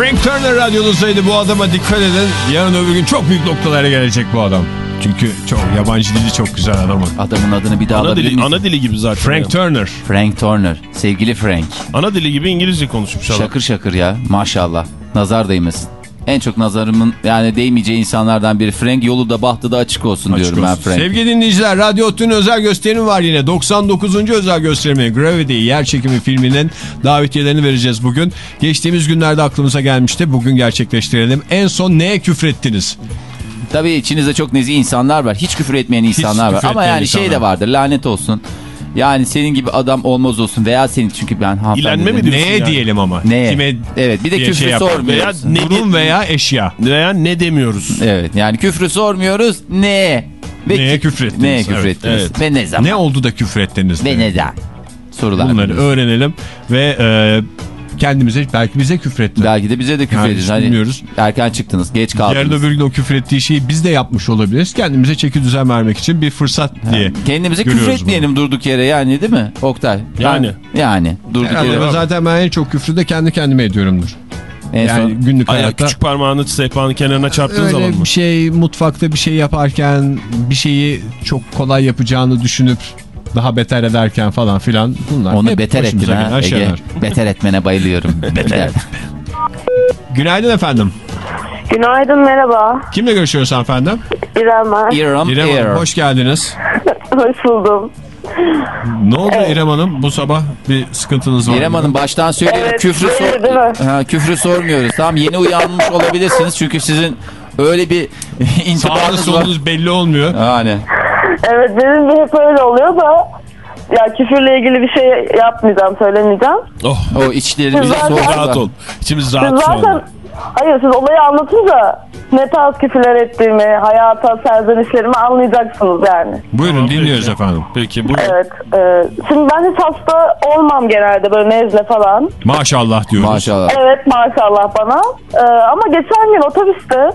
Frank Turner radyonuzdaydı. Bu adama dikkat edin. Yarın öbür gün çok büyük noktalara gelecek bu adam. Çünkü çok yabancı dili çok güzel adamın. Adamın adını bir daha Ana alabilir dili, ana dili gibi zaten. Frank ya. Turner. Frank Turner. Sevgili Frank. Ana dili gibi İngilizce konuşmuş adam. Şakır şakır ya maşallah. Nazar değmesin. En çok nazarımın yani değmeyeceği insanlardan biri Frank yolu da bahtı da açık olsun diyorum ben Frank. Sevgili dinleyiciler Radyo Otlu'nun özel gösterimi var yine. 99. özel gösterimi Gravity yer çekimi filminin davetiyelerini vereceğiz bugün. Geçtiğimiz günlerde aklımıza gelmişti. Bugün gerçekleştirelim. En son neye küfrettiniz? Tabii içinizde çok nezih insanlar var. Hiç küfür etmeyen insanlar var. küfür Ama etmeyen yani şey insanlar. de vardır lanet olsun. Yani senin gibi adam olmaz olsun veya senin çünkü ben hanımefendi. İlenme mi diyorsun Neye yani? diyelim ama? Neye? Kime Evet bir de diye küfrü şey sormuyoruz. Veya ne- durum veya eşya? Veya ne demiyoruz? Evet yani küfrü sormuyoruz. Ne? Ve Neye küfrettiniz? Neye Evet, küfrettiniz? evet. Ve ne zaman? Ne oldu da küfrettiniz? Ve neden? Sorular. Bunları biliyorsun. öğrenelim ve e, kendimize belki bize küfretti. Belki de bize de küfür Yani Hani bilmiyoruz. erken çıktınız, geç Yarın kaldınız. öbür gün o küfrettiği şeyi biz de yapmış olabiliriz. Kendimize çeki düzen vermek için bir fırsat diye. Kendimize görüyoruz küfür etmeyelim durduk yere yani değil mi Oktay? Yani. Yani durduk Herhalde yere. ben zaten ben en çok küfrü de kendi kendime ediyorumdur. En Yani son günlük Ayak hayatta küçük parmağını sehpanın kenarına çarptığın zaman öyle mı? bir şey mutfakta bir şey yaparken bir şeyi çok kolay yapacağını düşünüp daha beter ederken falan filan bunlar onu beter ettin ha Ege. Beter etmene bayılıyorum. beter. Günaydın efendim. Günaydın merhaba. Kimle görüşüyoruz hanımefendi? İrem ben. İrem İrem hoş geldiniz. Hoş buldum. Ne oldu İrem Hanım? Bu sabah bir sıkıntınız var İrem mı? Hanım baştan söyleyeyim Evet, küfrü öyle değil mi? sor ha, küfrü sormuyoruz. Tamam yeni uyanmış olabilirsiniz çünkü sizin öyle bir intibarınız var. solunuz belli olmuyor. Yani Evet benim de hep öyle oluyor da ya küfürle ilgili bir şey yapmayacağım, söylemeyeceğim. Oh o içlerimizi Zaten- soğuk rahat ol. İçimiz Siz rahat şu zaten hayır siz olayı anlatınca ne tarz küfürler ettiğimi, hayata serzenişlerimi anlayacaksınız yani. Buyurun dinliyoruz peki. efendim. Peki buyurun. Evet. e, şimdi ben hiç hasta olmam genelde böyle nezle falan. Maşallah diyoruz. maşallah. Evet maşallah bana. E, ama geçen gün otobüste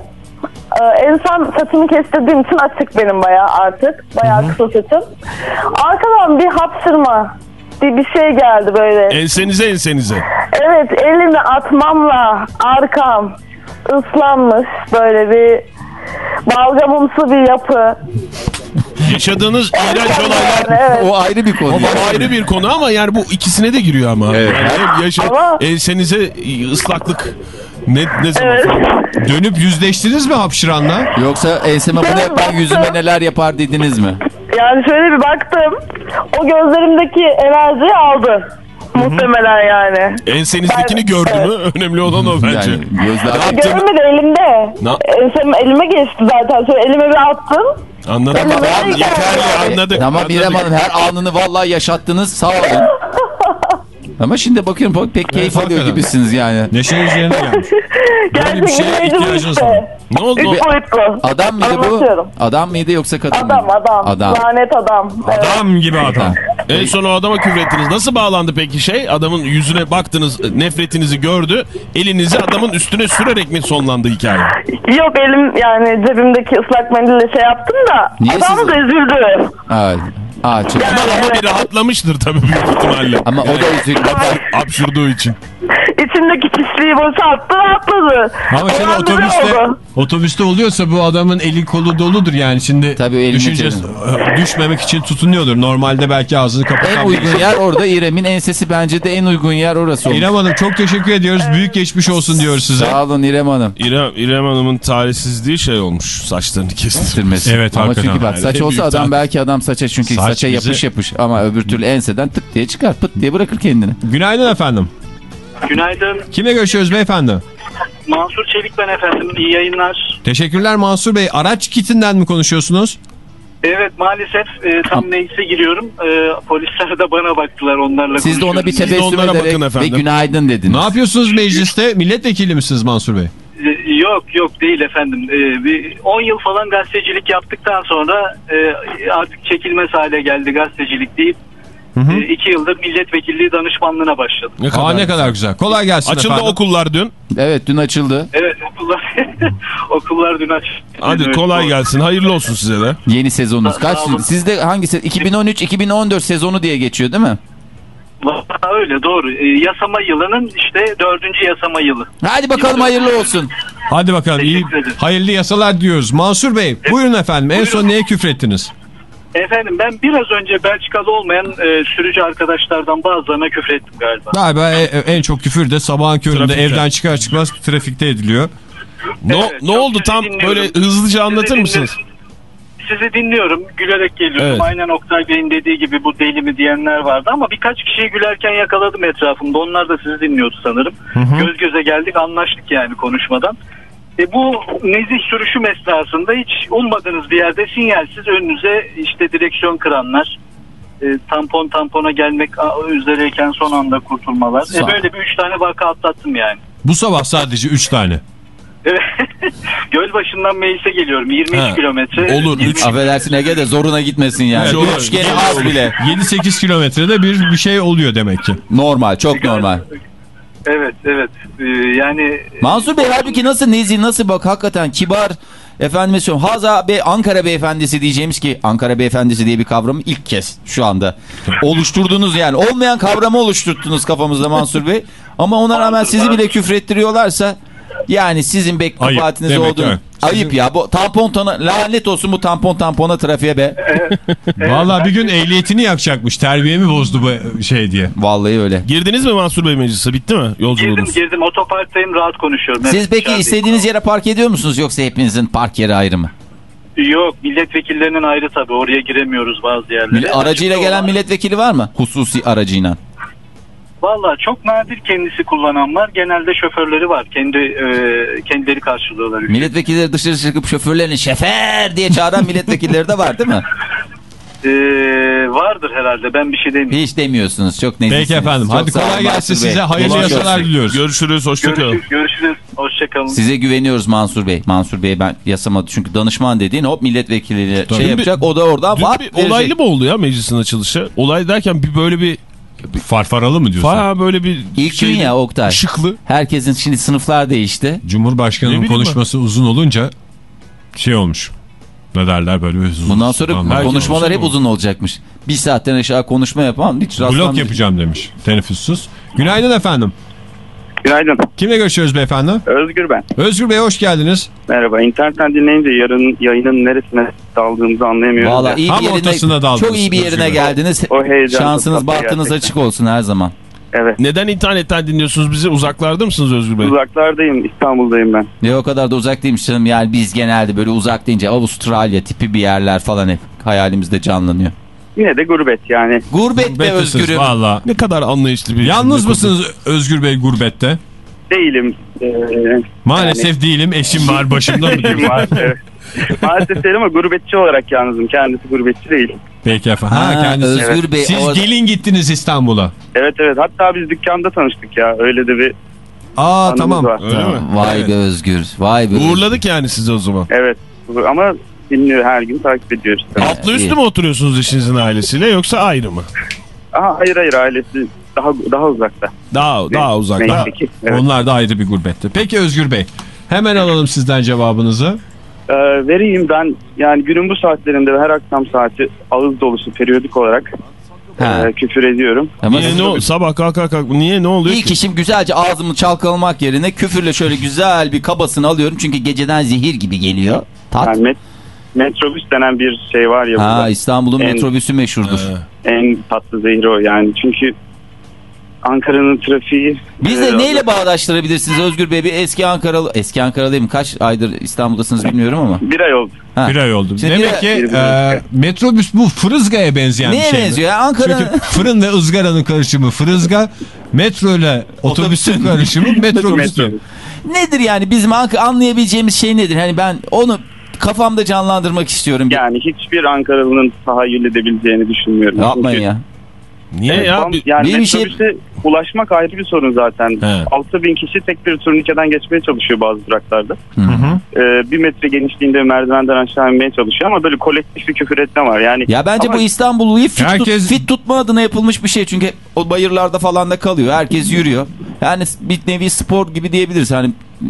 en son saçımı kestirdiğim için açık benim bayağı artık. Bayağı kısa saçım. Arkadan bir hapşırma bir, bir şey geldi böyle. Ensenize ensenize. Evet elimi atmamla arkam ıslanmış böyle bir balgamımsı bir yapı. Yaşadığınız iğrenç olaylar Yani evet. O ayrı bir konu. o ayrı bir konu ama yani bu ikisine de giriyor ama. Evet. Yani hem yaşa, Ama- ensenize ıslaklık ne, ne zaman? Evet. Dönüp yüzleştiniz mi hapşıranla? Yoksa enseme bunu yapan yüzüme neler yapar dediniz mi? Yani şöyle bir baktım. O gözlerimdeki enerjiyi aldı. Muhtemelen yani. Ensenizdekini Ben- gördü evet. mü? Önemli olan o bence. Yani gözler... Görmedi elimde. Na- Ensem elime geçti zaten. Şöyle elime bir attım. Anladım. Tamam, Tamam, ben- yeterli anladık. Tamam anladık. İrem Hanım her anını vallahi yaşattınız sağ olun. Ama şimdi bakıyorum pek- keyif alıyor hakikaten. gibisiniz yani. Neşeniz yerine gelmiş. Gerçekten bir şeye ihtiyacınız var. Ne oldu? Üç boyutlu. Adam mıydı bu? Adam mıydı yoksa kadın mı? Adam adam. Adam. Lanet adam. Evet. Adam gibi adam. En son o adama küfrettiniz. Nasıl bağlandı peki şey? Adamın yüzüne baktınız, nefretinizi gördü. Elinizi adamın üstüne sürerek mi sonlandı hikaye? Yok elim yani cebimdeki ıslak mendille şey yaptım da Niye adam siz- da üzüldü. Evet. Aa, çok... Yani- Ama, ama bir rahatlamıştır tabii büyük ihtimalle. Ama o da üzüldü. Hapşurduğu için. İçindeki pisliği boşalttı rahatladı. Ama şimdi bize otobüste oldu. otobüste oluyorsa bu adamın eli kolu doludur yani şimdi Tabii düşmemek için tutunuyordur. Normalde belki ağzını En kapatan uygun yer orada İrem'in ensesi bence de en uygun yer orası olmuş. İrem Hanım çok teşekkür ediyoruz. Büyük geçmiş olsun diyoruz size. Sağ olun İrem Hanım. İrem, İrem Hanım'ın talihsizliği şey olmuş. Saçlarını kestirmiş. Sürmesi. Evet, Ama hakikaten. çünkü bak saç olsa adam belki adam saça çünkü Saç saça bizi- yapış yapış ama öbür türlü enseden tık diye çıkar pıt diye bırakır kendini. Günaydın efendim. Günaydın. Kime görüşüyoruz beyefendi? Mansur Çelik ben efendim. İyi yayınlar. Teşekkürler Mansur Bey. Araç kitinden mi konuşuyorsunuz? Evet maalesef e, tam meclise giriyorum. E, polisler de bana baktılar onlarla Siz de ona bir tebessüm ederek bakın ve günaydın dediniz. Ne yapıyorsunuz mecliste? Milletvekili misiniz Mansur Bey? E, yok yok değil efendim. E, bir 10 yıl falan gazetecilik yaptıktan sonra e, artık çekilmez hale geldi gazetecilik deyip 2 yıldır milletvekilliği danışmanlığına başladım. Ne Aa ne kadar güzel. Kolay gelsin Açıldı efendim. okullar dün. Evet dün açıldı. Evet okullar okullar dün açıldı. Hadi Evet, kolay doğru. gelsin. Hayırlı olsun size de. Yeni sezonunuz. Kaç? Sizde hangisi? 2013-2014 sezonu diye geçiyor değil mi? Vallahi öyle doğru. E, yasama yılının işte dördüncü yasama yılı. Hadi bakalım hayırlı olsun. Hadi bakalım. iyi, hayırlı yasalar diyoruz. Mansur Bey buyurun efendim. En son neye küfrettiniz? Efendim ben biraz önce Belçikalı olmayan e, sürücü arkadaşlardan bazılarına küfrettim galiba. Galiba e- e- en çok küfür de sabahın köründe Trafikte. evden çıkar çıkmaz trafikte ediliyor. Ne, Evet, ne oldu tam dinliyorum. böyle hızlıca anlatır Sizi mısınız? dinliyorum. Sizi dinliyorum. Gülerek geliyorum. Evet. Aynen Oktay Bey'in dediği gibi bu deli mi diyenler vardı ama birkaç kişiyi gülerken yakaladım etrafımda. Onlar da sizi dinliyordu sanırım. Göz göze geldik anlaştık yani konuşmadan. E bu nezih sürüşüm esnasında hiç ummadığınız bir yerde sinyalsiz önünüze işte direksiyon kıranlar, e, tampon tampona gelmek üzereyken son anda kurtulmalar. E böyle bir üç tane vaka atlattım yani. Bu sabah sadece 3 tane. Evet. Gölbaşı'ndan meclise geliyorum. 23 Ha, kilometre. olur. 23 Üç- Affedersin Ege de zoruna gitmesin yani. Evet, olur. Üç gene az bile. 7-8 kilometrede bir bir şey oluyor demek ki. Normal çok normal. Evet evet. Ee, yani Mansur Bey halbuki nasıl nezih nasıl bak hakikaten kibar efendime söylüyorum Haza Bey Ankara Beyefendisi diyeceğimiz ki Ankara Beyefendisi diye bir kavramı ilk kez şu anda oluşturdunuz yani. Olmayan kavramı oluşturttunuz kafamızda Mansur Bey. Ama ona rağmen sizi bile küfrettiriyorlarsa yani sizin bek kabahatiniz olduğunu ayıp ya bu tampon tona lanet olsun bu tampon tampona trafiğe be Vallahi bir gün ehliyetini yakacakmış. Terbiyemi bozdu bu şey diye. vallahi öyle. Girdiniz mi Mansur Bey meclise? Bitti mi girdim yolculuğunuz? girdim otoparktayım rahat konuşuyorum. Siz Evet, peki istediğiniz yere park ediyor musunuz yoksa hepinizin park yeri ayrı mı? Yok milletvekillerinin ayrı tabii oraya giremiyoruz bazı yerlere. Aracıyla gelen milletvekili var mı? Hususi aracıyla. Valla çok nadir kendisi kullanan var. Genelde şoförleri var. Kendi e, kendileri karşılıyorlar. Milletvekilleri dışarı çıkıp şoförlerini şefer diye çağıran milletvekilleri de var değil mi? Ee, vardır herhalde ben bir şey demeyeyim. Hiç demiyorsunuz. Çok nezihsiniz. Peki efendim. Çok Hadi kolay gelsin Bey. size. Hayırlı yasalar diliyoruz. Görüşürüz. Hoşçakalın. Görüşürüz. Görüşürüz. Hoşçakalın. Size güveniyoruz Mansur Bey. Mansur Bey ben yasamadı. Çünkü danışman dediğin hop milletvekiliyle Tabii. şey yapacak. O da oradan bir verecek. olaylı mı oldu ya meclisin açılışı? Olay derken bir böyle bir Farfaralı mı diyorsun? Baya böyle bir İlk şey, gün ya Oktay. Şıklı. Herkesin şimdi sınıflar değişti. Cumhurbaşkanının konuşması uzun olunca şey olmuş. Ne derler böyle uzun. Bundan sonra Anladım. Konuşmalar hep uzun olacakmış. Bir saatten aşağı konuşma yapamam. Hiç Blok yapacağım demiş. Teneffüssüz. Günaydın efendim. Günaydın. Kimle görüşüyoruz beyefendi? Özgür ben. Özgür Bey hoş geldiniz. Merhaba. İnternetten dinleyince yarın yayının neresine daldığımızı anlayamıyoruz. Valla iyi Tam bir ortasına yerine, daldınız çok iyi bir yerine Özgür geldiniz. O heyecan Şansınız, bahtınız gerçekten. açık olsun her zaman. Evet. Neden internetten dinliyorsunuz bizi? Uzaklarda mısınız Özgür Bey? Uzaklardayım. İstanbul'dayım ben. Ne o kadar da uzak değilmiş canım. Yani biz genelde böyle uzak deyince Avustralya tipi bir yerler falan hep hayalimizde canlanıyor. Yine de gurbet yani. Gurbet be Gurbetlisiniz Özgür'üm. valla. Ne kadar anlayışlı bir Yalnız mısınız Özgür Bey gurbette? Değilim. Ee, Maalesef değilim eşim var başımda mı? eşim var. Evet. Maalesef değil ama gurbetçi olarak yalnızım. Kendisi gurbetçi değil. Peki efendim. Ha, Ha, kendisi. Özgür Bey. Siz o- gelin gittiniz İstanbul'a. Evet evet. Hatta biz dükkanda tanıştık ya. Öyle de bir Aa tamam. var. Öyle mi? Vay be Özgür. Vay be Özgür. Uğurladık yani sizi o zaman. Evet. Ama dinliyor her gün takip ediyoruz. Altlı üstü iyi. mü oturuyorsunuz eşinizin ailesiyle yoksa ayrı mı? Aha, hayır hayır ailesi daha daha uzakta. Daha daha uzakta. Ki. Evet. Onlar da ayrı bir gurbette. Peki Özgür Bey. Hemen alalım sizden cevabınızı. Ee, vereyim ben yani günün bu saatlerinde ve her akşam saati ağız dolusu periyodik olarak Ha. e, küfür ediyorum. Ama Niye ne o- sabah kalk kalk kalk niye ne oluyor İlk ki? işim güzelce ağzımı çalkalamak yerine küfürle şöyle güzel bir kabasını alıyorum. Çünkü geceden zehir gibi geliyor. Tat. Yani met- metrobüs denen bir şey var ya Ha. İstanbul'un metrobüsü meşhurdur. En tatlı zehri o yani. Çünkü Ankara'nın trafiği... Biz e, de neyle bağdaştırabilirsiniz Özgür Bey? Bir eski Ankaralı, eski Ankara değil mi? Kaç aydır İstanbul'dasınız bilmiyorum ama. Bir ay oldu. Ha. Bir ay oldu. Şimdi Demek bir- ki e, metrobüs bu fırızgaya benzeyen Neye bir şey mi? benziyor? Ankara... Çünkü fırın ve ızgaranın karışımı fırızga, metro ile otobüsün karışımı metrobüs nedir yani bizim anlayabileceğimiz şey nedir? Hani ben onu kafamda canlandırmak istiyorum. Yani hiçbir Ankaralı'nın tahayyül edebileceğini düşünmüyorum. Yapmayın Çünkü- ya. niye Evet, ya? tam- Bir- yani bir şey- ulaşmak ayrı bir sorun zaten. He. 6000 kişi tek bir turnikeden geçmeye çalışıyor bazı duraklarda. Hı. Ee, bir metre genişliğinde merdivenden aşağı inmeye çalışıyor ama böyle kolektif bir küfür etme var. Yani Ya bence Ama- bu İstanbul'u fit, tut- Herkes- fit tutma adına yapılmış bir şey. Çünkü o bayırlarda falan da kalıyor. Herkes yürüyor. Yani bir nevi spor gibi diyebiliriz. Hani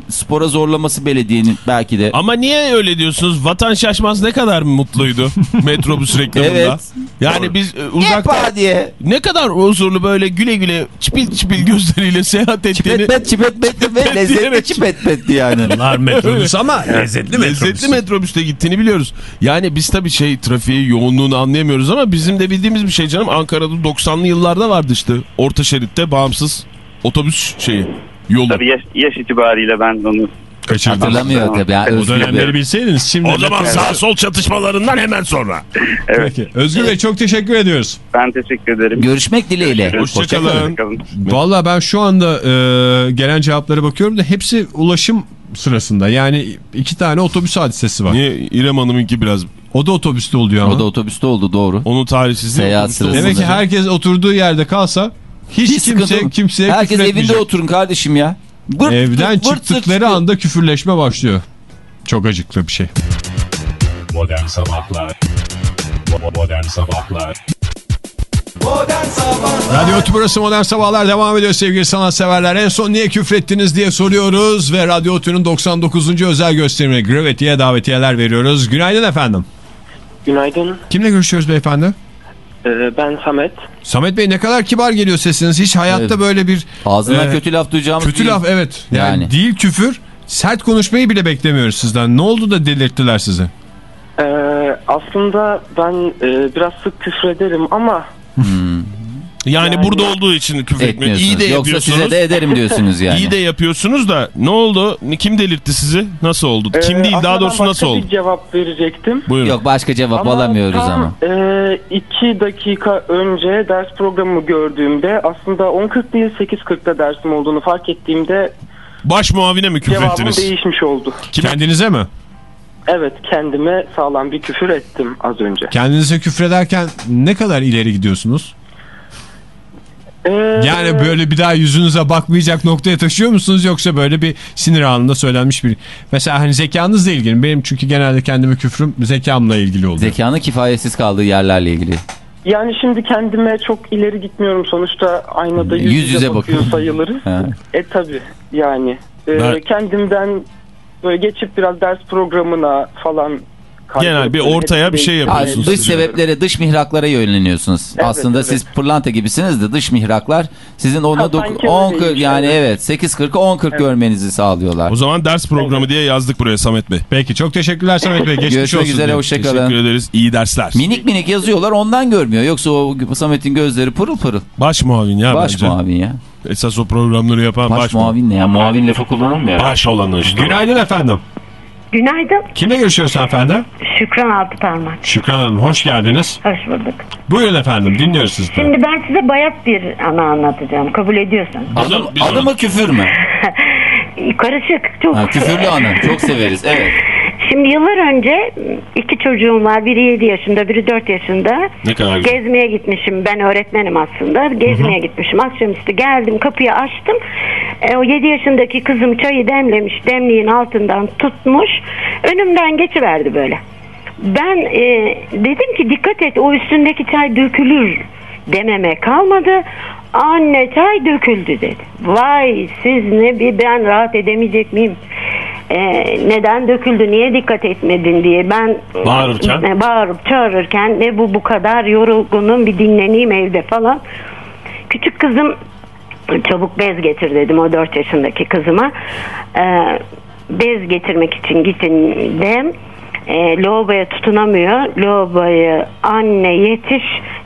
spora zorlaması belediyenin belki de. Ama niye öyle diyorsunuz? Vatan Şaşmaz ne kadar mutluydu metrobüs reklamında. Evet. Yani biz e, uzakta diye. ne kadar huzurlu böyle güle güle çipil çipil gözleriyle seyahat ettiğini. Çipet pet çipet pet ve lezzetli diyerek- çipet pet yani. Bunlar metrobüs ama lezzetli metrobüs. Lezzetli metrobüste gittiğini biliyoruz. Yani biz tabii şey trafiği yoğunluğunu anlayamıyoruz ama bizim de bildiğimiz bir şey canım. Ankara'da 90'lı yıllarda vardı işte. Orta şeritte bağımsız otobüs şeyi yolu. tabii yaş, yaş itibariyle ben onu Kaçırdım. Hatırlamıyor tabii. Yani O dönemleri bilseydiniz şimdi. O zaman sağ sol çatışmalarından hemen sonra. evet Peki. Özgür Bey çok teşekkür ediyoruz. ben teşekkür ederim. Görüşmek dileğiyle. Hoşçakalın. Hoşçakalın. Valla ben şu anda e, gelen cevaplara bakıyorum da hepsi ulaşım sırasında. Yani iki tane otobüs hadisesi var. Niye İrem Hanım'ınki biraz O da otobüste oluyor ama. O da otobüste oldu doğru. onun tarihsizliği. Seyahat sırasında. Demek ki herkes oturduğu yerde kalsa hiç, Hiç kimse yok. kimseye Herkes evinde oturun kardeşim ya. Vırt Evden vırt çıktıkları çıkıyor. anda küfürleşme başlıyor. Çok acıklı bir şey. Modern Sabahlar Bo- Modern Sabahlar Radyo Otü burası Modern Sabahlar devam ediyor sevgili sanatseverler. En son niye küfrettiniz diye soruyoruz ve Radyo Otü'nün 99. özel gösterimine Gravity'ye davetiyeler veriyoruz. Günaydın efendim. Günaydın. Kimle görüşüyoruz beyefendi? Ee, ben Samet. Samet Bey ne kadar kibar geliyor sesiniz. Hiç hayatta Evet. böyle bir Ağzından Ee, kötü laf duyacağımız kötü değil. laf evet. Yani, Yani. değil küfür. Sert konuşmayı bile beklemiyoruz sizden. Ne oldu da delirttiler sizi? Ee, aslında ben e, biraz sık küfrederim ama Yani, Yani- burada olduğu için küfür etmiyor. Etmiyorsunuz. İyi de Yoksa yapıyorsunuz. size de ederim diyorsunuz yani. İyi de yapıyorsunuz da ne oldu? Kim delirtti sizi? Nasıl oldu? e, Kim değil daha doğrusu nasıl başka oldu? bir cevap verecektim. Buyurun. Yok başka cevap Ama alamıyoruz tam, ama. e, iki dakika önce ders programı gördüğümde aslında 10.40 değil 8.40'da dersim olduğunu fark ettiğimde Baş muavine mi cevabım küfrettiniz? değişmiş oldu. Kime? Kendinize mi? Evet kendime sağlam bir küfür ettim az önce. Kendinize küfrederken ne kadar ileri gidiyorsunuz? Ee, Yani böyle bir daha yüzünüze bakmayacak noktaya taşıyor musunuz yoksa böyle bir sinir anında söylenmiş bir... Mesela hani zekanızla ilgili benim çünkü genelde kendime küfrüm zekamla ilgili oluyor. Zekanın kifayetsiz kaldığı yerlerle ilgili. Yani şimdi kendime çok ileri gitmiyorum sonuçta aynada yüz, Yüz yüze bakıyor sayılırız. E tabi yani e, Ben- kendimden böyle geçip biraz ders programına falan Genel bir ortaya bir şey yapıyorsunuz. dış sebeplere, dış mihraklara yönleniyorsunuz. Evet, Aslında evet. siz pırlanta gibisiniz de dış mihraklar sizin ona Ha, dok- sanki 10 öyleymiş, yani evet. evet 8.40'ı 10.40 görmenizi sağlıyorlar. O zaman ders programı diye yazdık buraya Samet Bey. Peki çok teşekkürler Samet Bey. Geçmiş Görüşmek olsun. üzere diyorum. Teşekkür hoşçakalın. ederiz. İyi dersler. Minik minik yazıyorlar ondan görmüyor. Yoksa o Samet'in gözleri pırıl pırıl. Baş muavin ya Baş bence. muavin ya. Esas o programları yapan Baş, baş, muavin ne ya? Muavin lafı kullanılmıyor. Baş olanı işte. Günaydın efendim. Günaydın. Kimle görüşüyoruz efendim? Şükran Altıparmak. Şükran Hanım hoş geldiniz. Hoş bulduk. Buyurun efendim dinliyoruz sizi. Şimdi ben size bayat bir ana anlatacağım. Kabul ediyorsan. Adı, adı mı küfür mü? Karışık. Çok. Ha, küfürlü anı. Çok severiz. Evet. Şimdi yıllar önce iki çocuğum var. Biri 7 yaşında, biri 4 yaşında. Ne kadar güzel. Gezmeye gitmişim. Ben öğretmenim aslında. Gezmeye gitmişim. Akşamüstü geldim. Kapıyı açtım. E, o 7 yaşındaki kızım çayı demlemiş. Demliğin altından tutmuş. Önümden geçiverdi böyle. Ben e, dedim ki dikkat et o üstündeki çay dökülür dememe kalmadı. Anne çay döküldü dedi. Vay siz ne bir ben rahat edemeyecek miyim? E, neden döküldü niye dikkat etmedin diye ben Bağırırken? e, bağırıp çağırırken ne bu bu kadar yorgunum bir dinleneyim evde falan. Küçük kızım çabuk bez getir dedim o 4 yaşındaki kızıma. Ee, bez getirmek için gittim. E, lavaboya tutunamıyor. Lavaboya anne yetiş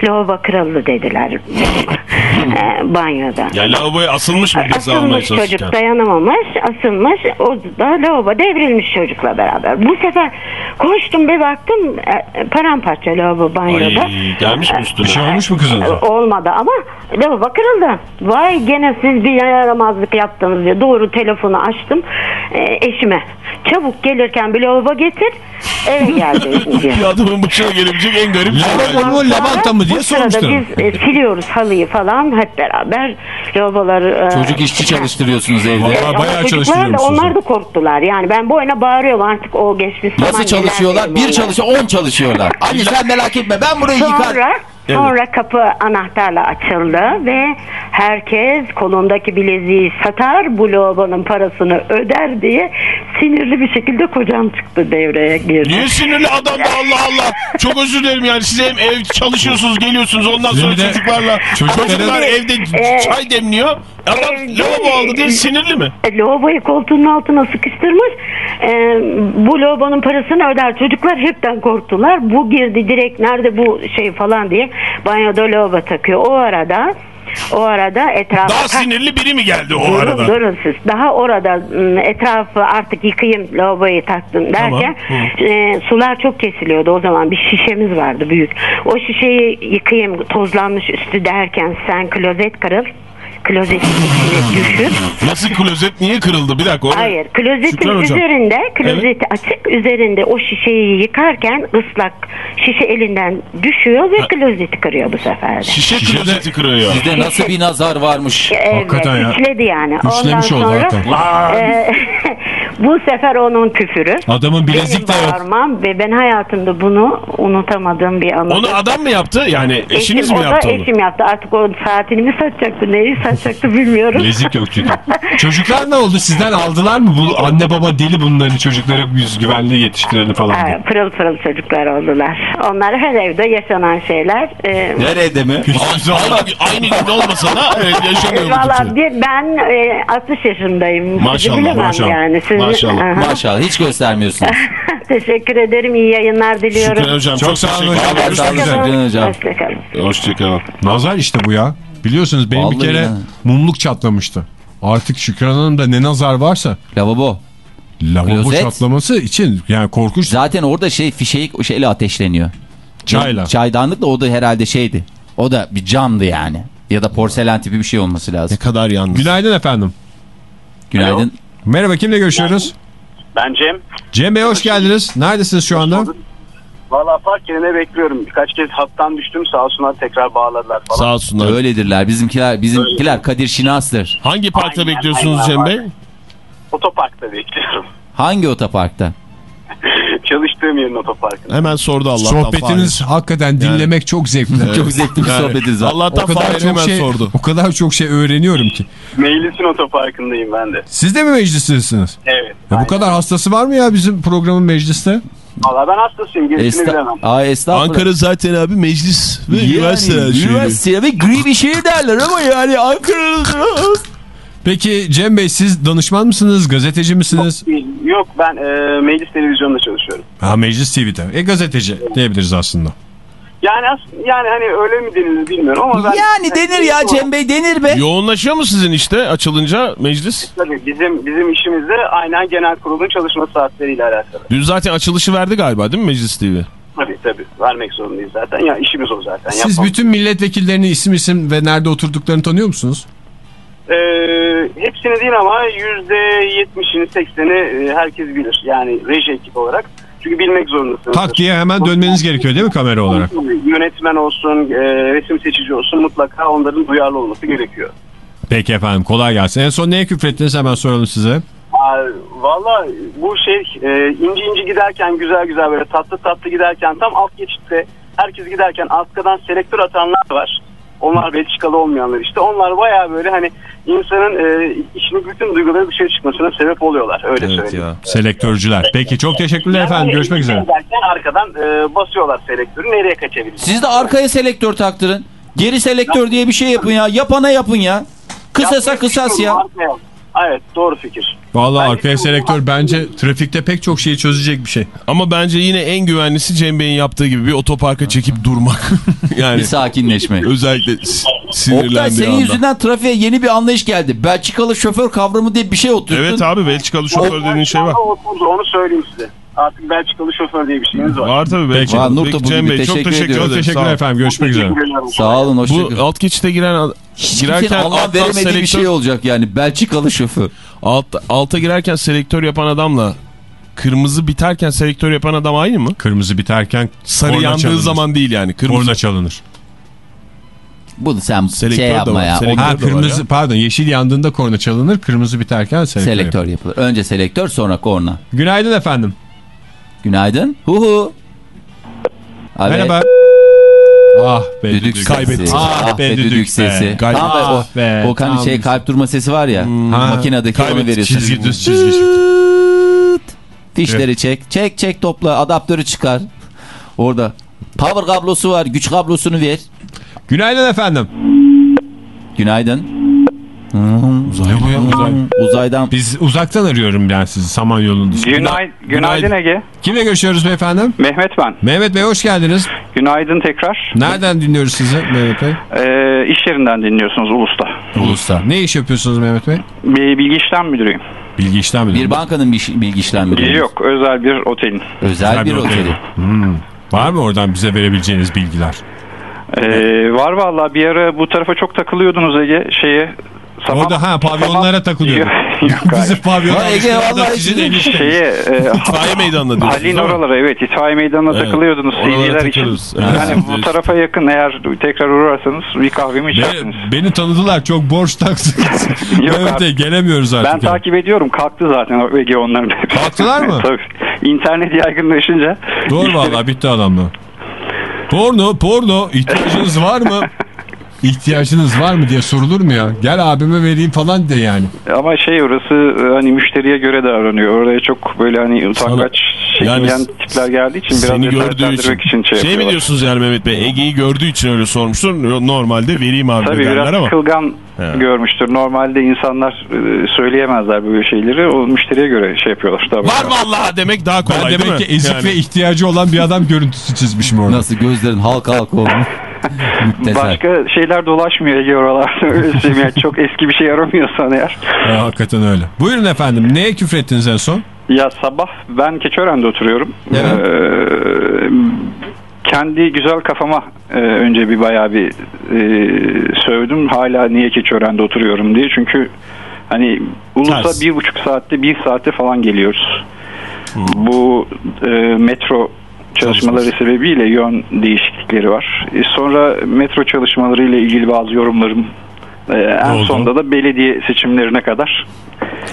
lavabo kırıldı dediler e, banyoda. Ya lavaboya asılmış mı bez almaya Asılmış çocuk çalışırken? dayanamamış asılmış o da lavabo devrilmiş çocukla beraber. Bu sefer koştum bir baktım e, paramparça lavabo banyoda. Ay, gelmiş mi üstüne? Bir şey olmuş mu kızınıza? Olmadı ama lavabo kırıldı. Vay gene siz bir yaramazlık yaptınız diye. Doğru telefonu açtım e, eşime. Çabuk gelirken bir lavabo getir eve gel dedim diye. Bir adamın başına gelebilecek en garip şey. Lavabo mu lavanta mı diye Bu sormuşlar. biz e, siliyoruz halıyı falan hep beraber lavaboları. e, Çocuk işçi çalıştırıyorsunuz evde. Vallahi ama bayağı çalıştırıyormuşsunuz. onlar da korktular. Yani ben boyuna bağırıyorum artık o geçmiş zaman. Nasıl çalışıyorlar? Bir çalışıyor, on çalışıyorlar. Anne sen merak etme ben burayı yıkar. Sonra, sonra kapı anahtarla açıldı ve herkes kolundaki bileziği satar bu lavabonun parasını öder diye sinirli bir şekilde kocam çıktı devreye girdi. Niye sinirli adam da Allah Allah. Çok özür dilerim yani siz hem ev çalışıyorsunuz geliyorsunuz ondan Sizin sonra de çocuklarla çocukların- çocuklar evde Ee, çay demliyor. Adam evde- lavabo aldı diye sinirli mi? E, Lavaboyu koltuğunun altına sıkıştırmış. E, bu lavabonun parasını öder. Çocuklar hepten korktular. Bu girdi direkt nerede bu şey falan diye banyoda lavabo takıyor. O arada o arada etrafa Daha sinirli biri mi geldi o Durun, arada? durun siz. Daha orada etrafı artık yıkayayım lavaboyu taktım derken e, sular çok kesiliyordu o zaman bir şişemiz vardı büyük. O şişeyi yıkayayım tozlanmış üstü derken sen klozet kırıl. Klozetin içine düşür. Nasıl klozet niye kırıldı? Bir dakika. onu- Hayır klozetin Şükran hocam. üzerinde klozeti açık üzerinde o şişeyi yıkarken ıslak şişe elinden düşüyor ve klozeti kırıyor bu sefer. Şişe klozeti kırıyor. Sizde nasıl bir nazar varmış. Evet, Hakikaten ya. işledi yani. Üçlemiş Ondan oldu sonra e, bu sefer onun küfürü. Adamın bilezik de yok. bağırmam ve ben hayatımda bunu unutamadığım bir anı. Onu adam mı yaptı? Yani eşiniz Eşim, mi o da yaptı onu? eşim yaptı. Artık o saatini mi satacaktı, neyi satacaktı bilmiyorum. Bilezik yok çünkü. Çocuklar ne oldu? Sizden aldılar mı? Bu anne baba deli bunların çocuklara yüz güvenli yetiştirelim falan diye. Ha, pırıl pırıl çocuklar oldular. Onlar her evde yaşanan şeyler. Ee, Nerede mi? aynı, aynı gün olmasa da evet, yaşanıyor Valla bir- ben e, 60 yaşındayım. Maşallah, Bilemem maşallah. Yani. Siz- Maşallah. Aha. Maşallah hiç göstermiyorsunuz. Teşekkür ederim. İyi yayınlar diliyorum. Şükran hocam çok, Çok sağ olun teşekkür hocam. ederim. Sağ olun güzel. Şükran hocam. Hoşçakalın. Hoşçakalın. Nazar işte bu ya. Biliyorsunuz benim bir Vallahi kere ya. mumluk çatlamıştı. Artık Şükran Hanım'da ne nazar varsa Lavabo. lavabo Klozet. çatlaması için yani korkunç Zaten orada şey fişeği şeyle ateşleniyor. çayla. Çaydanlık da o da herhalde şeydi. O da bir camdı yani. Ya da porselen tipi bir şey olması Ne lazım. kadar yalnız. Günaydın efendim. Günaydın. Merhaba kimle görüşüyoruz? Ben Cem. Cem Bey hoş geldiniz. Neredesiniz şu anda? Valla park yerine bekliyorum. Birkaç kez hattan düştüm sağ olsunlar tekrar bağladılar falan. Sağ olsunlar. Öyledirler. Bizimkiler bizimkiler Kadir Şinas'tır. Hangi parkta Aynen, bekliyorsunuz aynen. Cem Bey? Otoparkta bekliyorum. Hangi otoparkta? Çalıştığım yerin otoparkında. Hemen sordu Allah'tan Sohbetiniz hakikaten dinlemek çok zevkli. Çok zevkli bir Yani, sohbetiniz var. Allah'tan Fahir hemen şey, sordu. o kadar çok şey öğreniyorum ki. Meclisin otoparkındayım ben de. Siz de mi meclistesiniz? Evet. Ya bu kadar hastası var mı ya bizim programın mecliste? Valla ben hastasıyım. Gerisini Esta bilemem. Estağfurullah. Ankara zaten abi meclis ve Yani, üniversiteler şehri. Üniversite ve gri bir şehir derler ama yani Ankara'nın... Peki Cem Bey siz danışman mısınız? Gazeteci misiniz? Yok ben e, meclis televizyonda çalışıyorum. Ha Meclis TV'de. E gazeteci diyebiliriz aslında. Yani yani hani öyle mi denilir bilmiyorum ama ben... Yani denir ya Cem Bey denir be. Yoğunlaşıyor mu sizin işte açılınca meclis? Tabii bizim bizim işimizde aynen genel kurulun çalışma saatleriyle alakalı. Dün zaten açılışı verdi galiba değil mi Meclis TV? Tabii tabii vermek zorundayız zaten. Ya işimiz o zaten. Siz Yapmam. bütün milletvekillerini isim isim ve nerede oturduklarını tanıyor musunuz? Ee, hepsini değil ama yüzde yetmişini sekseni e, herkes bilir. Yani reji ekip olarak. Çünkü bilmek zorundasınız. Tak diye hemen dönmeniz gerekiyor değil mi kamera olarak? Yönetmen olsun, e, resim seçici olsun mutlaka onların duyarlı olması gerekiyor. Peki efendim kolay gelsin. En son neye küfrettiniz hemen soralım size. Valla bu şey e, inci inci giderken güzel güzel böyle tatlı tatlı giderken tam alt geçitte herkes giderken arkadan selektör atanlar var. Onlar Belçikalı olmayanlar işte. Onlar baya böyle hani insanın e, içinin bütün duyguları dışarı çıkmasına sebep oluyorlar. Öyle söyleyeyim. Selektörcüler. Peki çok teşekkürler efendim. Görüşmek üzere. Arkadan e, basıyorlar selektörü nereye kaçabilir? Siz de arkaya selektör taktırın. Geri selektör diye bir şey yapın ya. Yapana yapın ya. Kısasa kısas ya. Arkaya. Evet doğru fikir. Vallahi arkaya selektör bence trafikte pek çok şeyi çözecek bir şey. Ama bence yine en güvenlisi Cem Bey'in yaptığı gibi bir otoparka çekip durmak. yani Bir sakinleşme. özellikle s- Oktay sinirlendiği senin anda. yüzünden trafiğe yeni bir anlayış geldi. Belçikalı şoför kavramı diye bir şey oturttun. Evet abi Belçikalı şoför dediğin şey var. Oturdu, onu söyleyeyim size. Artık Belçikalı şoför diye bir şeyiniz var. Var tabii Belçikalı. Var, Nur Peki Cem. Bey çok Teşekkür teşekkür ediyoruz. ederim. Teşekkürler efendim. Görüşmek üzere. Sağ olun Bu hoşçakalın. alt geçite giren girerken Girerken Allah veremediği bir selektör, şey olacak yani. Belçikalı şoför. alt, alta girerken selektör yapan adamla kırmızı biterken selektör yapan adam aynı mı? Kırmızı biterken Sarı yandığı çalınır. zaman değil yani. Kırmızı. Korna çalınır. Bunu sen Selektör şey yapma ya. Ha kırmızı ya. pardon yeşil yandığında korna çalınır. Kırmızı biterken selektör. selektör yapılır. Önce selektör sonra korna. Günaydın efendim. Günaydın. Hu hu. Evet. Merhaba. Ah be Düdük düdük. sesi. Ah be düdük sesi. Kalp- Tam Ah o, be, o hani şey kalp durma sesi var ya. Ha, Makinedeki onu kaybet- veriyorsun. Çizgi düz çizgi. Fişleri çek. Çek çek topla. Adaptörü çıkar. Orada. Power kablosu var. Güç kablosunu ver. Günaydın efendim. Günaydın. Uzay bu ya uzay. Uzaydan. Biz uzaktan arıyorum yani sizi Samanyolu'nun dışında. Günay günaydın Ege. Kimle görüşüyoruz beyefendi? Mehmet ben. Mehmet Bey hoş geldiniz. Günaydın tekrar. Nereden dinliyoruz sizi Mehmet Bey? Ee, iş yerinden dinliyorsunuz Ulus'ta. Ulus'ta. Ne iş yapıyorsunuz Mehmet Bey? Bir bilgi işlem müdürüyüm. Bilgi işlem müdürü. Bir bankanın bir bilgi işlem müdürü. Yok özel bir otelin. Özel bir oteli. Hmm. Var mı oradan bize verebileceğiniz bilgiler? Ee, var valla bir ara bu tarafa çok takılıyordunuz Ege şeye. Sabah, Orada ha pavyonlara takılıyor. Yok, yok, hayır. Bizi pavyona Ha, Ege, vallahi sizin. Şeye, e, İtfaiye meydanına diyorsunuz Halin oralara evet itfaiye meydanına Evet, takılıyordunuz oralara CD'ler için. Evet, Yani bu evet. tarafa yakın eğer tekrar uğrarsanız bir kahvemi içersiniz. Beni, beni tanıdılar çok borç taksınız. Yok Mehmet abi. Gelemiyoruz artık. Ben yani. takip ediyorum. Kalktı zaten Ege onların. Kalktılar mı? Tabii. İnternet yaygınlaşınca. Doğru işte- vallahi bitti adamla. Porno porno ihtiyacınız var mı? İhtiyacınız var mı diye sorulur mu ya? Gel abime vereyim falan de yani. Ama şey orası e, hani müşteriye göre davranıyor. Oraya çok böyle hani utangaç yani çekingen tipler geldiği için biraz Seni gördüğü için. için şey, Şey mi diyorsunuz yani Mehmet Bey? Ege'yi gördüğü için öyle sormuştur. Normalde vereyim abi Tabii biraz ama. kılgan He. görmüştür. Normalde insanlar e, söyleyemezler böyle şeyleri. O müşteriye göre şey yapıyorlar. Tabii. Var vallahi demek daha kolay Ben demek ki ezik Yani. ve ihtiyacı olan bir adam görüntüsü çizmişim orada. Nasıl gözlerin halka halka olmuş. Başka şeyler dolaşmıyor Ege oralarda. Öyle. Yani çok eski bir şey aramıyorsan eğer. Ha, hakikaten öyle. Buyurun efendim. Neye küfrettiniz en son? Ya sabah ben Keçören'de oturuyorum. Evet. Ee, kendi güzel kafama e, önce bir bayağı bir e, sövdüm. Hala niye Keçören'de oturuyorum diye. Çünkü hani Ulus'a Ters. bir buçuk saatte bir saate falan geliyoruz. Bu e, metro çalışmaları sebebiyle yön değişiklikleri var. E, sonra metro çalışmaları ile ilgili bazı yorumlarım e, en oldu? sonunda da belediye seçimlerine kadar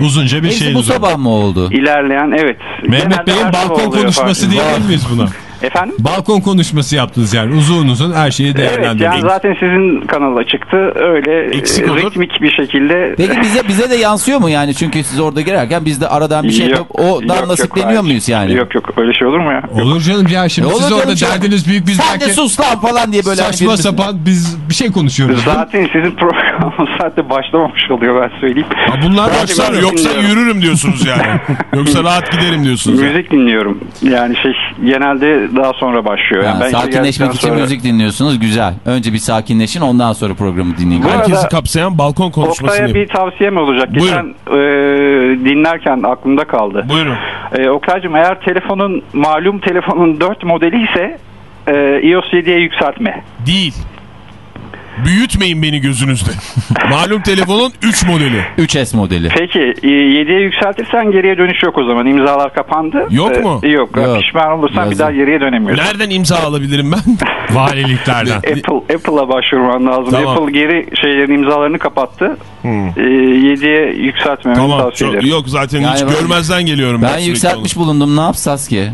Uzunca bir Neyse şey. bu sabah mı oldu? ilerleyen evet. Mehmet Bey'in balkon konuşması diyebilir miyiz buna? Efendim? Balkon konuşması yaptınız yani uzun uzun her şeyi Evet değerlendirdiniz. yani zaten sizin kanala çıktı öyle Eksik e, olur. ritmik bir şekilde. Peki bize bize de yansıyor mu yani? Çünkü siz orada girerken biz de aradan bir şey Yok, yapıp ondan yok, yok, nasipleniyor hayır. muyuz yani? Yok yok öyle şey olur mu ya? Olur canım ya şimdi E siz orada canım. derdiniz büyük biz Sen de sus lan falan diye böyle. saçma sapan biz bir şey konuşuyoruz. Zaten sizin programınız zaten başlamamış oluyor ben söyleyeyim. Ha bunlar başlar yoksa dinliyorum. yürürüm diyorsunuz yani. yoksa rahat giderim diyorsunuz. yani. Müzik dinliyorum. Yani şey genelde daha sonra başlıyor. Yani Ha, sakinleşmek için sonra- müzik dinliyorsunuz. Güzel. Önce bir sakinleşin ondan sonra programı dinleyin. Bu arada- Herkesi kapsayan balkon konuşmasını Oktay'a bir tavsiyem olacak. Buyurun. Geçen e, dinlerken aklımda kaldı. Buyurun. E, Oktay'cığım eğer telefonun malum telefonun 4 modeli ise e, iOS 7'ye yükseltme. Değil. Büyütmeyin beni gözünüzde. Malum telefonun 3 modeli. 3S modeli. Peki e, 7'ye yükseltirsen geriye dönüş yok o zaman. İmzalar kapandı. Yok E, mu? Yok. Yok. Pişman olursan Yazık. bir daha geriye dönemiyorsun. Nereden imza alabilirim ben? Valiliklerden. Apple Apple'a başvurman lazım. Tamam. Apple geri şeylerin imzalarını kapattı. Hmm. E, 7'ye yükseltmemeni tamam. tavsiye ederim. yok zaten Yani hiç ben- görmezden geliyorum. Ben sürekli yükseltmiş bulundum. Ne yapsas ki?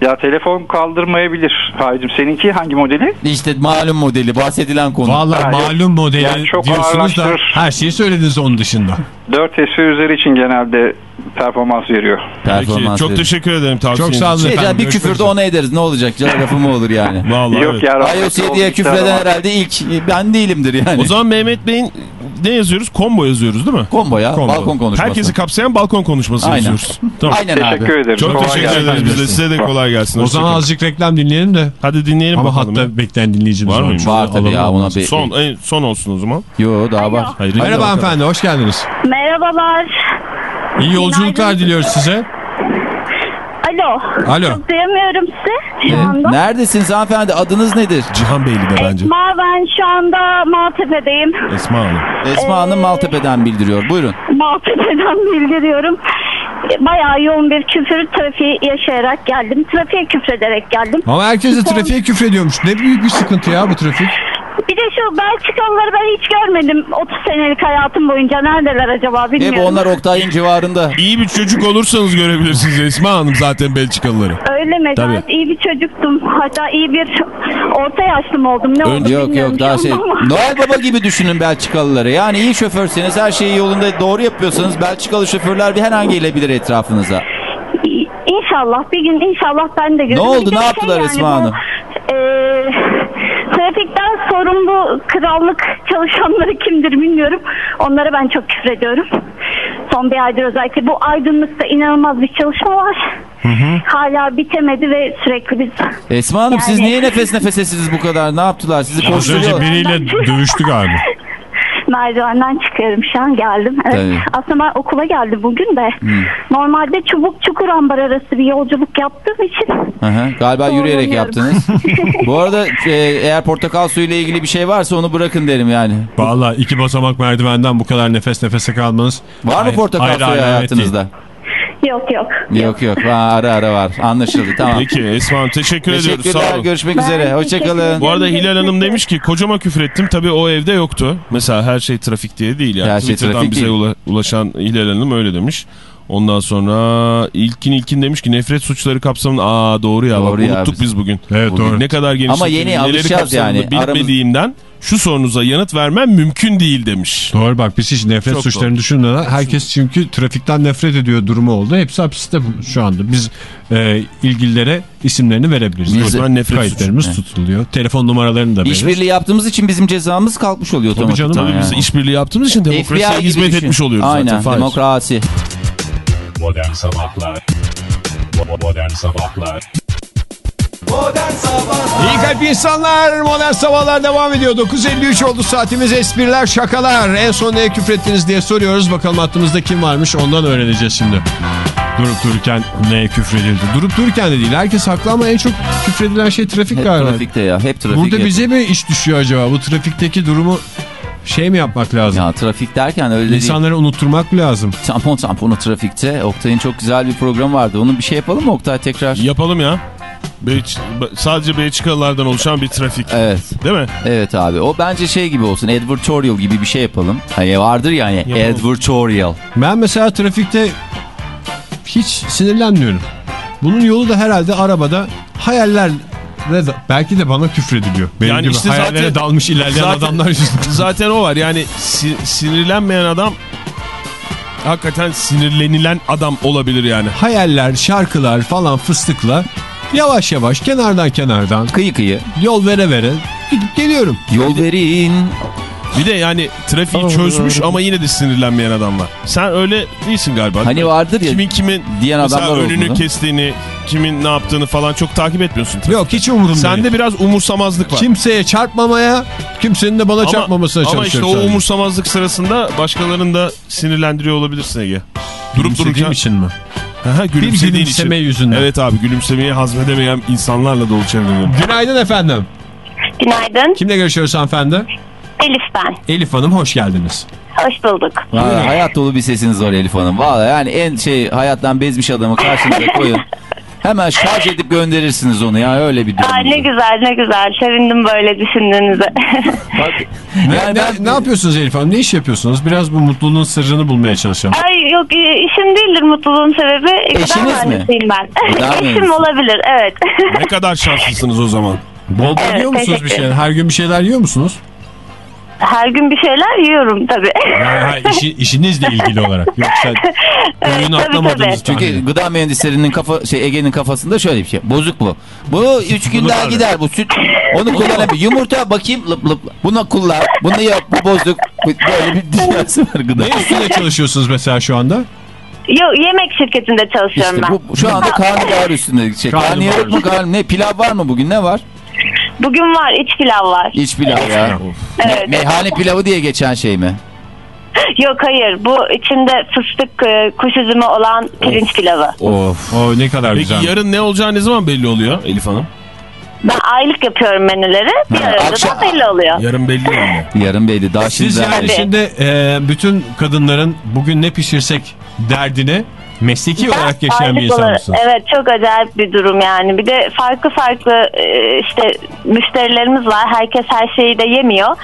Ya telefon kaldırmayabilir. Hayır seninki hangi modeli? İşte malum modeli bahsedilen konu. Vallahi Ha, yok. malum modeli Yani çok diyorsunuz da ağırlaştırır. her şeyi söylediniz onun dışında. 4S ve üzeri için genelde performans veriyor. onu. Peki, Performans çok verir. teşekkür ederim tavsiyeniz Çok sağ olun. Şey, efendim. yani bir küfürde üzere. ona ederiz. Ne olacak? Can lafı mı olur yani? Vallahi Yok evet. ya. iOS oldu 7'ye gitti küfreden herhalde ilk ben değilimdir yani. O zaman Mehmet Bey'in ne yazıyoruz? Combo yazıyoruz değil mi? Combo ya. Combo. Balkon konuşması. Herkesi kapsayan balkon konuşması Aynen. yazıyoruz. Tamam. Aynen Teşekkür abi. ederim. Çok Kolay teşekkür ederiz biz de. Size de kolay gelsin. O zaman azıcık reklam dinleyelim de. Hadi dinleyelim Ama bakalım. ya. hatta bekleyen dinleyicimiz Var var. mıymış? Var tabii ya ona bir... Son, en, son olsun o zaman. Yo daha var. Hayır, Merhaba hanımefendi hoş geldiniz. Merhabalar. İyi yolculuklar diliyoruz size. Alo. Alo. Çok duyamıyorum sizi şu anda. Neredesiniz hanımefendi? Adınız nedir? Cihan Beyli de bence. Esma ben şu anda Maltepe'deyim. Esma Hanım. Esma Hanım Maltepe'den bildiriyor. Buyurun. Maltepe'den bildiriyorum. Bayağı yoğun bir küfür trafiği yaşayarak geldim. Trafiğe küfrederek geldim. Ama herkes de trafiğe küfrediyormuş. Ne büyük bir sıkıntı ya bu trafik. Bir de şu Belçikalıları ben hiç görmedim 30 senelik hayatım boyunca. Neredeler acaba E bilmiyorum. bu onlar Oktay'ın civarında. İyi bir çocuk olursanız görebilirsiniz Esma Hanım zaten Belçikalıları. Öyle mi? Tabii. Gayet iyi bir çocuktum. Hatta iyi bir orta yaşlı mı oldum? Ne oldu Yok bilmiyorum yok daha şey. ama. Noel Baba gibi düşünün Belçikalıları. Yani iyi şoförseniz her şeyi yolunda doğru yapıyorsanız Belçikalı şoförler bir her an gelebilir etrafınıza. İ- İnşallah bir gün inşallah ben de görürüm. Ne oldu, Bir de ne yaptılar Esma bu, Hanım? e, trafikten sorumlu krallık çalışanları kimdir bilmiyorum. Onlara ben çok küfür ediyorum. Son bir aydır özellikle bu aydınlıkta inanılmaz bir çalışma var. Hala bitemedi ve sürekli biz Esma Hanım siz Yani- niye nefes nefesesiniz bu kadar? Ne yaptılar? Sizi Az önce biriyle dövüştü galiba. Merdivenden çıkıyorum şu an geldim. Evet. Tabii. Aslında ben okula geldim bugün de. Normalde çubuk çukur ambar arası bir yolculuk yaptığım için Hı hı, Galiba yürüyerek yaptınız. bu arada e, eğer portakal suyu ile ilgili bir şey varsa onu bırakın derim yani. Vallahi iki basamak merdivenden bu kadar nefes nefese kalmanız. Var mı portakal suyu hayır, hayatınızda? Yok yok. Yok yok. Ha, ara ara var. Anlaşıldı. Tamam. Peki Esma Hanım teşekkür ediyoruz. Sağ Teşekkürler. olun. Görüşmek Ben üzere. Hoşçakalın. Bu arada Hilal Hanım demiş ki kocama küfür ettim. Tabii o evde yoktu. Mesela her şey trafik diye değil. Yani. Her şey Twitter'dan trafik bize değil. ula- ulaşan Hilal Hanım öyle demiş. Ondan sonra ilkin ilkin demiş ki nefret suçları kapsamında aa doğru ya Doğru bak, ya unuttuk biz- biz bugün. Evet Bugün doğru. Ne kadar geniş. Ama yeni alışacağız yani. Bilmediğimden şu sorunuza yanıt vermem mümkün değil demiş. Doğru bak biz hiç nefret Çok suçlarını doğru. düşünmeden herkes çünkü trafikten nefret ediyor durumu oldu. Hepsi hapiste şu anda. Biz e, ilgililere isimlerini verebiliriz. Biz de- nefret Kayıtlarımız suçu. tutuluyor. Telefon numaralarını da veririz. İşbirliği yaptığımız için bizim cezamız kalkmış oluyor Tabii canım, Tabii biz yani. işbirliği yaptığımız için demokrasiye hizmet düşün. etmiş oluyoruz Aynen, zaten. Fahir. demokrasi. Modern Sabahlar Modern Sabahlar İyi kalp insanlar modern sabahlar devam ediyor. 9.53 oldu saatimiz espriler şakalar. En son neye küfrettiniz diye soruyoruz. Bakalım hattımızda kim varmış ondan öğreneceğiz şimdi. Durup dururken neye küfredildi? Durup dururken de değil. Herkes haklı ama en çok küfredilen şey trafik Hep galiba. trafikte ya. Hep trafik. Burada hep- bize mi iş düşüyor acaba? Bu trafikteki durumu şey mi yapmak lazım? Ya trafik derken öyle değil. İnsanları unutturmak lazım. Tampon tamponu trafikte. Oktay'ın çok güzel bir program vardı. Onu bir şey yapalım mı Oktay tekrar? Yapalım ya. Belç- sadece Belçikalılardan oluşan bir trafik. Evet. Değil mi? Evet abi. O bence şey gibi olsun. Advertorial gibi bir şey yapalım. Hani vardır yani. Advertorial. Ben mesela trafikte hiç sinirlenmiyorum. Bunun yolu da herhalde arabada hayaller belki de bana küfrediliyor. Benim Yani gibi işte hayallere zaten- dalmış ilerleyen zaten- adamlar yüzünden. Zaten o var yani si- sinirlenmeyen adam hakikaten sinirlenilen adam olabilir yani. Hayaller, şarkılar falan fıstıkla yavaş yavaş kenardan kenardan Kıyı kıyı. yol vere vere gidip geliyorum. Yol verin. Bir de yani trafiği çözmüş ama yine de sinirlenmeyen adam var. Sen öyle değilsin galiba. Hani vardır ya Kimin kimin diyen adamlar önünü olduğunu. kestiğini, kimin ne yaptığını falan çok takip etmiyorsun. Yok hiç umurumda Sende değil. biraz umursamazlık var. Kimseye çarpmamaya, kimsenin de bana ama, çarpmamasına ama işte çalışıyorum. o sadece. umursamazlık sırasında başkalarını da sinirlendiriyor olabilirsin Ege. Durup dururken. için mi? Aha, Bir gülümseme için. yüzünden. Evet abi gülümsemeyi hazmedemeyen insanlarla dolu çevrelerim. Günaydın efendim. Günaydın. Kimle görüşüyoruz hanımefendi? Elif ben. Elif Hanım hoş geldiniz. Hoş bulduk. Vallahi hayat dolu bir sesiniz var Elif Hanım. Vallahi yani en şey hayattan bezmiş adamı karşınıza koyun. Hemen şarj edip gönderirsiniz onu ya öyle bir durum. Ay ne güzel ne güzel. Sevindim böyle düşündüğünüze. Ne, Yani ne, ben- ne yapıyorsunuz Elif Hanım? Ne iş yapıyorsunuz? Biraz bu mutluluğun sırrını bulmaya çalışalım. Ay yok e, işim değildir mutluluğun sebebi. Eşiniz mi? ben. Eşim olabilir evet. Ne kadar şanslısınız o zaman. Bol bol Evet, yiyor musunuz bir şeyler? Her gün bir şeyler yiyor musunuz? Her gün bir şeyler yiyorum tabii. Ha, işi, işinizle ilgili olarak. Yoksa oyunu tabii, atlamadığınız tabii. Çünkü gıda mühendislerinin kafa şey Ege'nin kafasında şöyle bir şey. Bozuk bu. Bu 3 gün daha gider bu süt. Onu kullanabilir. Yumurta bakayım lıp lıp. Bunu kullan. Bunu yap. Bu bozuk. Böyle bir dünyası var gıda. Ne üstüne çalışıyorsunuz mesela şu anda? Yok yemek şirketinde çalışıyorum İşte ben. bu şu anda karnıyarık üstünde. Şey, karnıyarık mı karnı ne pilav var mı bugün ne var? Bugün var iç pilav var. İç pilav ya. Evet. Meyhane pilavı diye geçen şey mi? Yok hayır bu içinde fıstık e, kuş üzümü olan pirinç pilavı. Of. O ne kadar Peki güzel. yarın ne olacağı ne zaman belli oluyor Elif Hanım? Ben aylık yapıyorum menüleri. Bir Ha, arada akşam- da belli oluyor. Yarın belli yani. Yarın belli. Daha Siz şimdi. yani Tabii. şimdi e, bütün kadınların bugün ne pişirsek derdini mesleki olarak yaşayan bir insan olarak- mısınız? Evet çok acayip bir durum yani. Bir de farklı farklı e, işte müşterilerimiz var. Herkes her şeyi de yemiyor.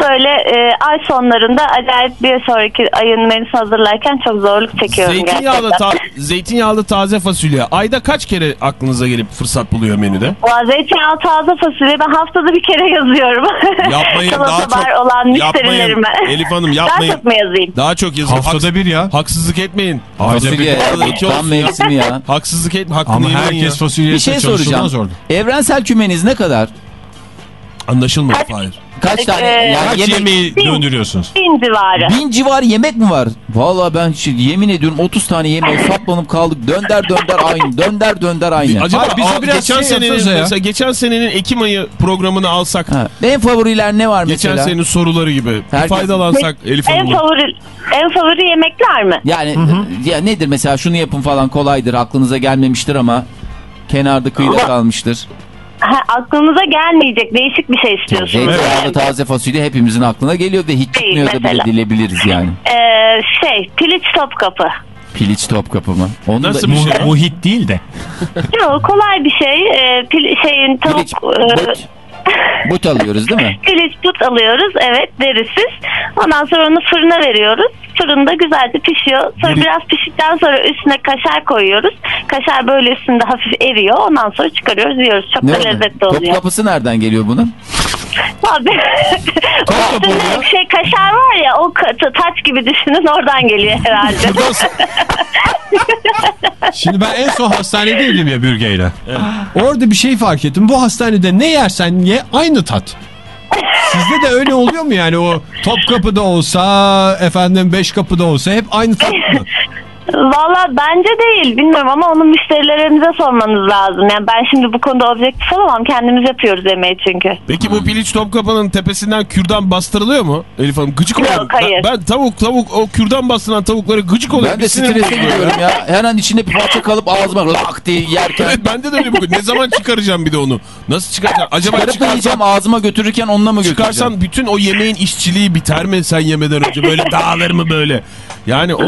Böyle e, ay sonlarında acayip bir sonraki ayın menüsü hazırlarken çok zorluk çekiyorum Zeytinyağlı, gerçekten. ta zeytinyağlı taze fasulye. Ayda kaç kere aklınıza gelip fırsat buluyor menüde? Valla zeytinyağlı taze fasulye ben haftada bir kere yazıyorum. Yapmayın, daha çok- olan yapmayın. müşterilerime. Elif Hanım, yapmayın. Daha çok mu yazayım? Daha çok yazın. Haftada bir ya. Haksızlık etmeyin. Fasulye. Haftada iki Tam olsun ya. mevsimi ya. Haksızlık etme. Hakkını Ama yemeyin herkes ya. fasulye Bir şey soracağım. Evrensel kümeniz ne kadar? Anlaşılmadı Fahir. Kaç tane? Ee, yani Kaç yemek- yemeği Bin. döndürüyorsunuz? Bin civarı. Bin civar yemek mi var? Vallahi ben şu- yemin ediyorum 30 tane yemeğe saplanıp kaldık. Dönder dönder aynı. Dönder dönder aynı. Acaba Abi bize biraz geçen şey senenin ya. mesela geçen senenin Ekim ayı programını alsak Ha, En favoriler ne var geçen mesela? senenin soruları gibi Herkes- faydalansak Elif En Hanım'la. favori en favori yemekler mi? Yani ya nedir mesela şunu yapın falan kolaydır aklınıza gelmemiştir ama kenarda kıyıda kalmıştır. Ha, aklınıza gelmeyecek değişik bir şey istiyorsunuz. Zeytinyağlı taze fasulye hepimizin aklına geliyor ve hiç Değil, çıkmıyor da bile dilebiliriz yani. Ee, şey piliç topkapı. Piliç Topkapı mı? Onu Nasıl da, bir şey? Mu- muhit değil de. Yok kolay bir şey. Ee, pil, şeyin tavuk Piliç, e, but, alıyoruz değil mi? piliç but alıyoruz. Evet derisiz. Ondan sonra onu fırına veriyoruz. Fırında güzelce pişiyor. Sonra Bir- biraz piştikten sonra üstüne kaşar koyuyoruz. Kaşar böyle üstünde hafif eriyor. Ondan sonra çıkarıyoruz yiyoruz. Çok Ne da lezzetli Top oluyor. kapısı nereden geliyor bunun? Abi. o üstünde şey kaşar var ya o ka- taç gibi düşünün oradan geliyor herhalde. Şimdi ben en son hastanedeydim ya bürgeyle. Orada bir şey fark ettim. Bu hastanede ne yersen ye aynı tat. Sizde de öyle oluyor mu yani o Topkapı'da olsa efendim beş kapıda olsa hep aynı tat mı? Valla bence değil bilmiyorum ama onu müşterilerimize sormanız lazım. Yani ben şimdi bu konuda objektif olamam kendimiz yapıyoruz yemeği çünkü. Peki bu piliç Topkapı'nın tepesinden kürdan bastırılıyor mu Elif Hanım? Gıcık Yok, oluyorum. hayır. Ben, ben tavuk tavuk o kürdan bastıran tavuklara gıcık oluyorum. Ben de strese giriyorum ya. Her an içinde bir parça kalıp ağzıma lak diye yerken. Evet bende de öyle bugün. Ne zaman çıkaracağım bir de onu? Nasıl çıkaracağım? Acaba Çıkarıp çıkarsam, yiyeceğim ağzıma götürürken onunla mı götüreceğim? çıkarsan bütün o yemeğin işçiliği biter mi sen yemeden önce? Böyle dağılır mı böyle? Yani o...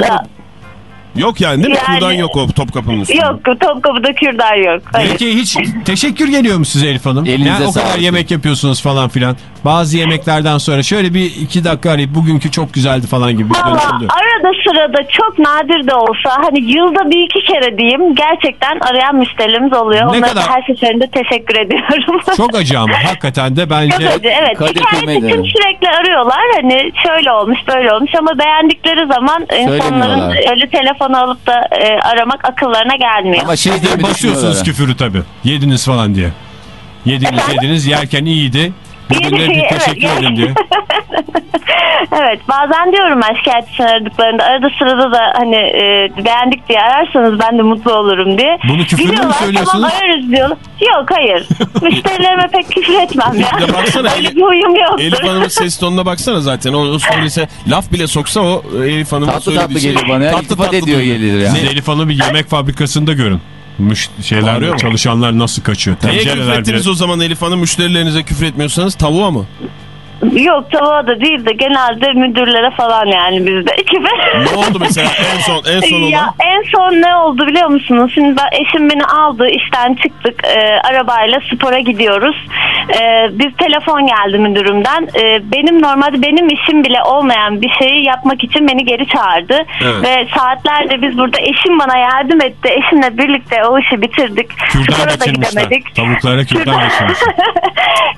Yok yani değil mi? Yani- Kürdan yok o Topkapı'nın üstünde. Yok Topkapı'da kürdan yok. Hayır. Peki hiç teşekkür geliyor mu size Elif Hanım? Elinize Yani o kadar sağlık. yemek yapıyorsunuz falan filan. Bazı yemeklerden sonra şöyle bir iki dakika arayıp bugünkü çok güzeldi falan gibi bir dönüş Valla oluyor. arada sırada çok nadir de olsa hani yılda bir iki kere diyeyim gerçekten arayan müşterilerimiz oluyor. Ne Onlara kadar? her seferinde teşekkür ediyorum. Çok acı ama hakikaten de Çok bence acı evet. Kıymet için sürekli arıyorlar hani şöyle olmuş böyle olmuş ama beğendikleri zaman insanların öyle telefonu alıp da e, aramak akıllarına gelmiyor. Ama şey diye mi basıyorsunuz küfürü tabii. Yediniz falan diye. Yediniz yediniz yerken iyiydi. De bir Evet, teşekkür yani- edin diye. Evet bazen diyorum ben şikayet için aradıklarında arada sırada da hani e, beğendik diye ararsanız ben de mutlu olurum diye. Bunu küfürle mi söylüyorsunuz? Tamam ararız diyor. Yok hayır. Müşterilerime pek küfür etmem ya. Ya baksana Öyle Elif- bir huyum yoktur. Elif Hanım'ın ses tonuna baksana zaten. O, o söylese laf bile soksa o Elif Hanım'ın Tatlı söylediği tatlı şey. geliyor bana ya. Tatlı İltifat tatlı ediyor gelir ya. Siz Elif Hanım'ı bir yemek fabrikasında görün. Müş şeyler Bağırıyor mu? çalışanlar nasıl kaçıyor? Neye küfrettiniz bile- o zaman Elif Hanım? Müşterilerinize küfür etmiyorsanız tavuğa mı? Yok tavuğa da değil de genelde müdürlere falan yani bizde küfür. Ne oldu mesela en son en son olan? Ya en son ne oldu biliyor musunuz? Şimdi ben, eşim beni aldı, işten çıktık, e, arabayla spora gidiyoruz. E, bir telefon geldi müdürümden. E, benim normalde benim işim bile olmayan bir şeyi yapmak için beni geri çağırdı. Evet. Ve saatlerce biz burada eşim bana yardım etti. Eşimle birlikte o işi bitirdik. Kürdan Spora da gidemedik. Tavuklara kürdan geçirmişler.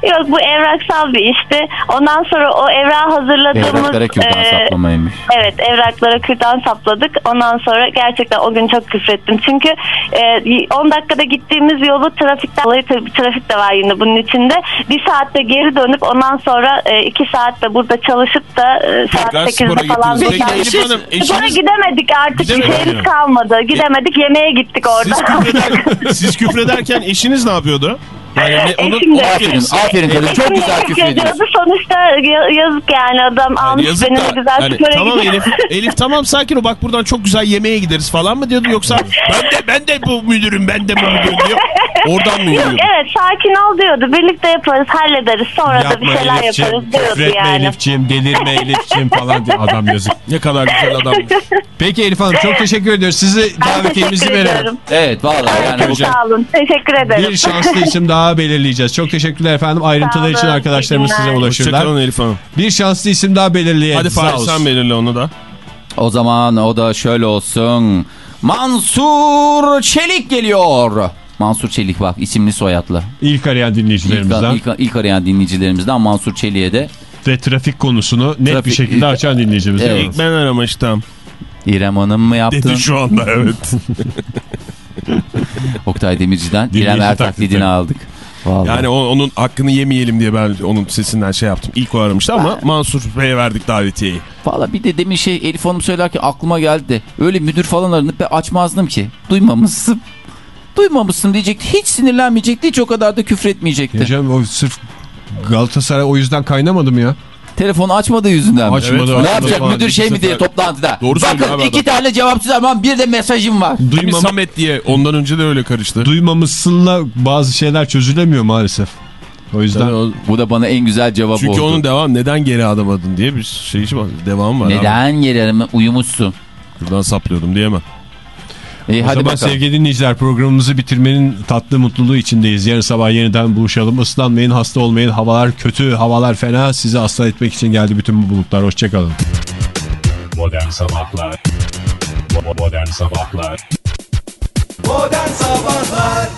Yok bu evraksal bir işti. Ondan sonra o evrağı hazırladığımız... Evraklara kürdan e, saplamaymış. Evet evraklara kürdan sapladık. Ondan sonra gerçekten o gün çok küfrettim. Çünkü e, 10 dakikada gittiğimiz yolu trafikten dolayı tabii trafik de var yine bunun içinde. Bir saatte geri dönüp ondan sonra 2 saatte burada çalışıp da e, saat Tekrar 8'de spora falan. Peki Spora gidemedik artık. Gidemediniz bir şeyimiz mi? kalmadı. Gidemedik yemeğe gittik orada. Siz küfrederken, siz küfrederken eşiniz ne yapıyordu? Yani ne, onun, Eşim de- Aferin, aferin kadın. Çok Eşim güzel de küfür ediyorsun. ediyordu. Sonuçta ya- yazık yani adam Yani almış yazık beni da, güzel yani spora tamam gidiyor. Elif, Elif tamam sakin ol bak buradan çok güzel yemeğe gideriz falan mı diyordu yoksa ben de ben de bu müdürüm ben de bu müdürüm diyor. Oradan mı Yok yürüyordu? evet sakin ol diyordu. Birlikte yaparız hallederiz. Sonra da bir Yapma şeyler Elif'ciğim, yaparız diyordu küfretme yani. Elif'ciğim, delirme Elif'ciğim falan diye adam yazık. Ne kadar güzel adammış. Peki Elif Hanım çok teşekkür ediyoruz. Ben davetiyemizi verelim. ediyorum. Evet vallahi yani bu Sağ olun. Teşekkür ederim. Bir şanslı isim daha belirleyeceğiz. Çok teşekkürler efendim. Ayrıntılar için arkadaşlarımız size ulaşırlar. Hoşçakalın Elif Hanım. Bir şanslı isim daha belirleyelim. Hadi Fahri sen belirle onu da. O zaman o da şöyle olsun. Mansur Çelik geliyor. Mansur Çelik bak isimli soyadlı. İlk arayan İlk, dinleyicilerimizden ilk, ilk arayan dinleyicilerimizden Mansur Çelik'e de ve trafik konusunu net Trafik- bir şekilde açan dinleyicimiz. Evet. İlk ben aramıştım. İrem Hanım mı yaptın? Dedi şu anda evet. Oktay Demirci'den İrem Er taklidi. taklidini aldık. Vallahi. Yani o- onun hakkını yemeyelim diye ben onun sesinden şey yaptım. İlk o aramıştı ama Mansur Bey'e verdik davetiyeyi. Valla bir de demin şey Elif Hanım söylerken aklıma geldi. de, Öyle müdür falan aranıp ben açmazdım ki. Duymamışsın. Duymamışsın diyecekti. Hiç sinirlenmeyecekti. Hiç o kadar da küfür etmeyecekti. Ya canım o sırf Galatasaray o yüzden kaynamadı mı ya? Telefonu açmadığı yüzünden? Açmadı, ne açmadı yapacak falan. müdür şey mi diye toplantıda? Doğru Bakın abi iki adam. tane cevapsız ama bir de mesajım var. Duymam, Samet diye ondan önce de öyle karıştı. duymamışsınla bazı şeyler çözülemiyor maalesef. O yüzden Tabii o- Bu da bana en güzel cevap Çünkü oldu. onun devam neden geri adamadın diye bir şey var. Devam var. Abi. Neden yerime uyumuşsun? Buradan saplıyordum diyemem. İyi o hadi zaman bakalım. sevgili dinleyiciler programımızı bitirmenin tatlı mutluluğu içindeyiz. Yarın sabah yeniden buluşalım. Islanmayın, hasta olmayın. Havalar kötü, havalar fena. Sizi hasta etmek için geldi bütün bu bulutlar. Hoşçakalın. Modern Sabahlar Modern Sabahlar Modern Sabahlar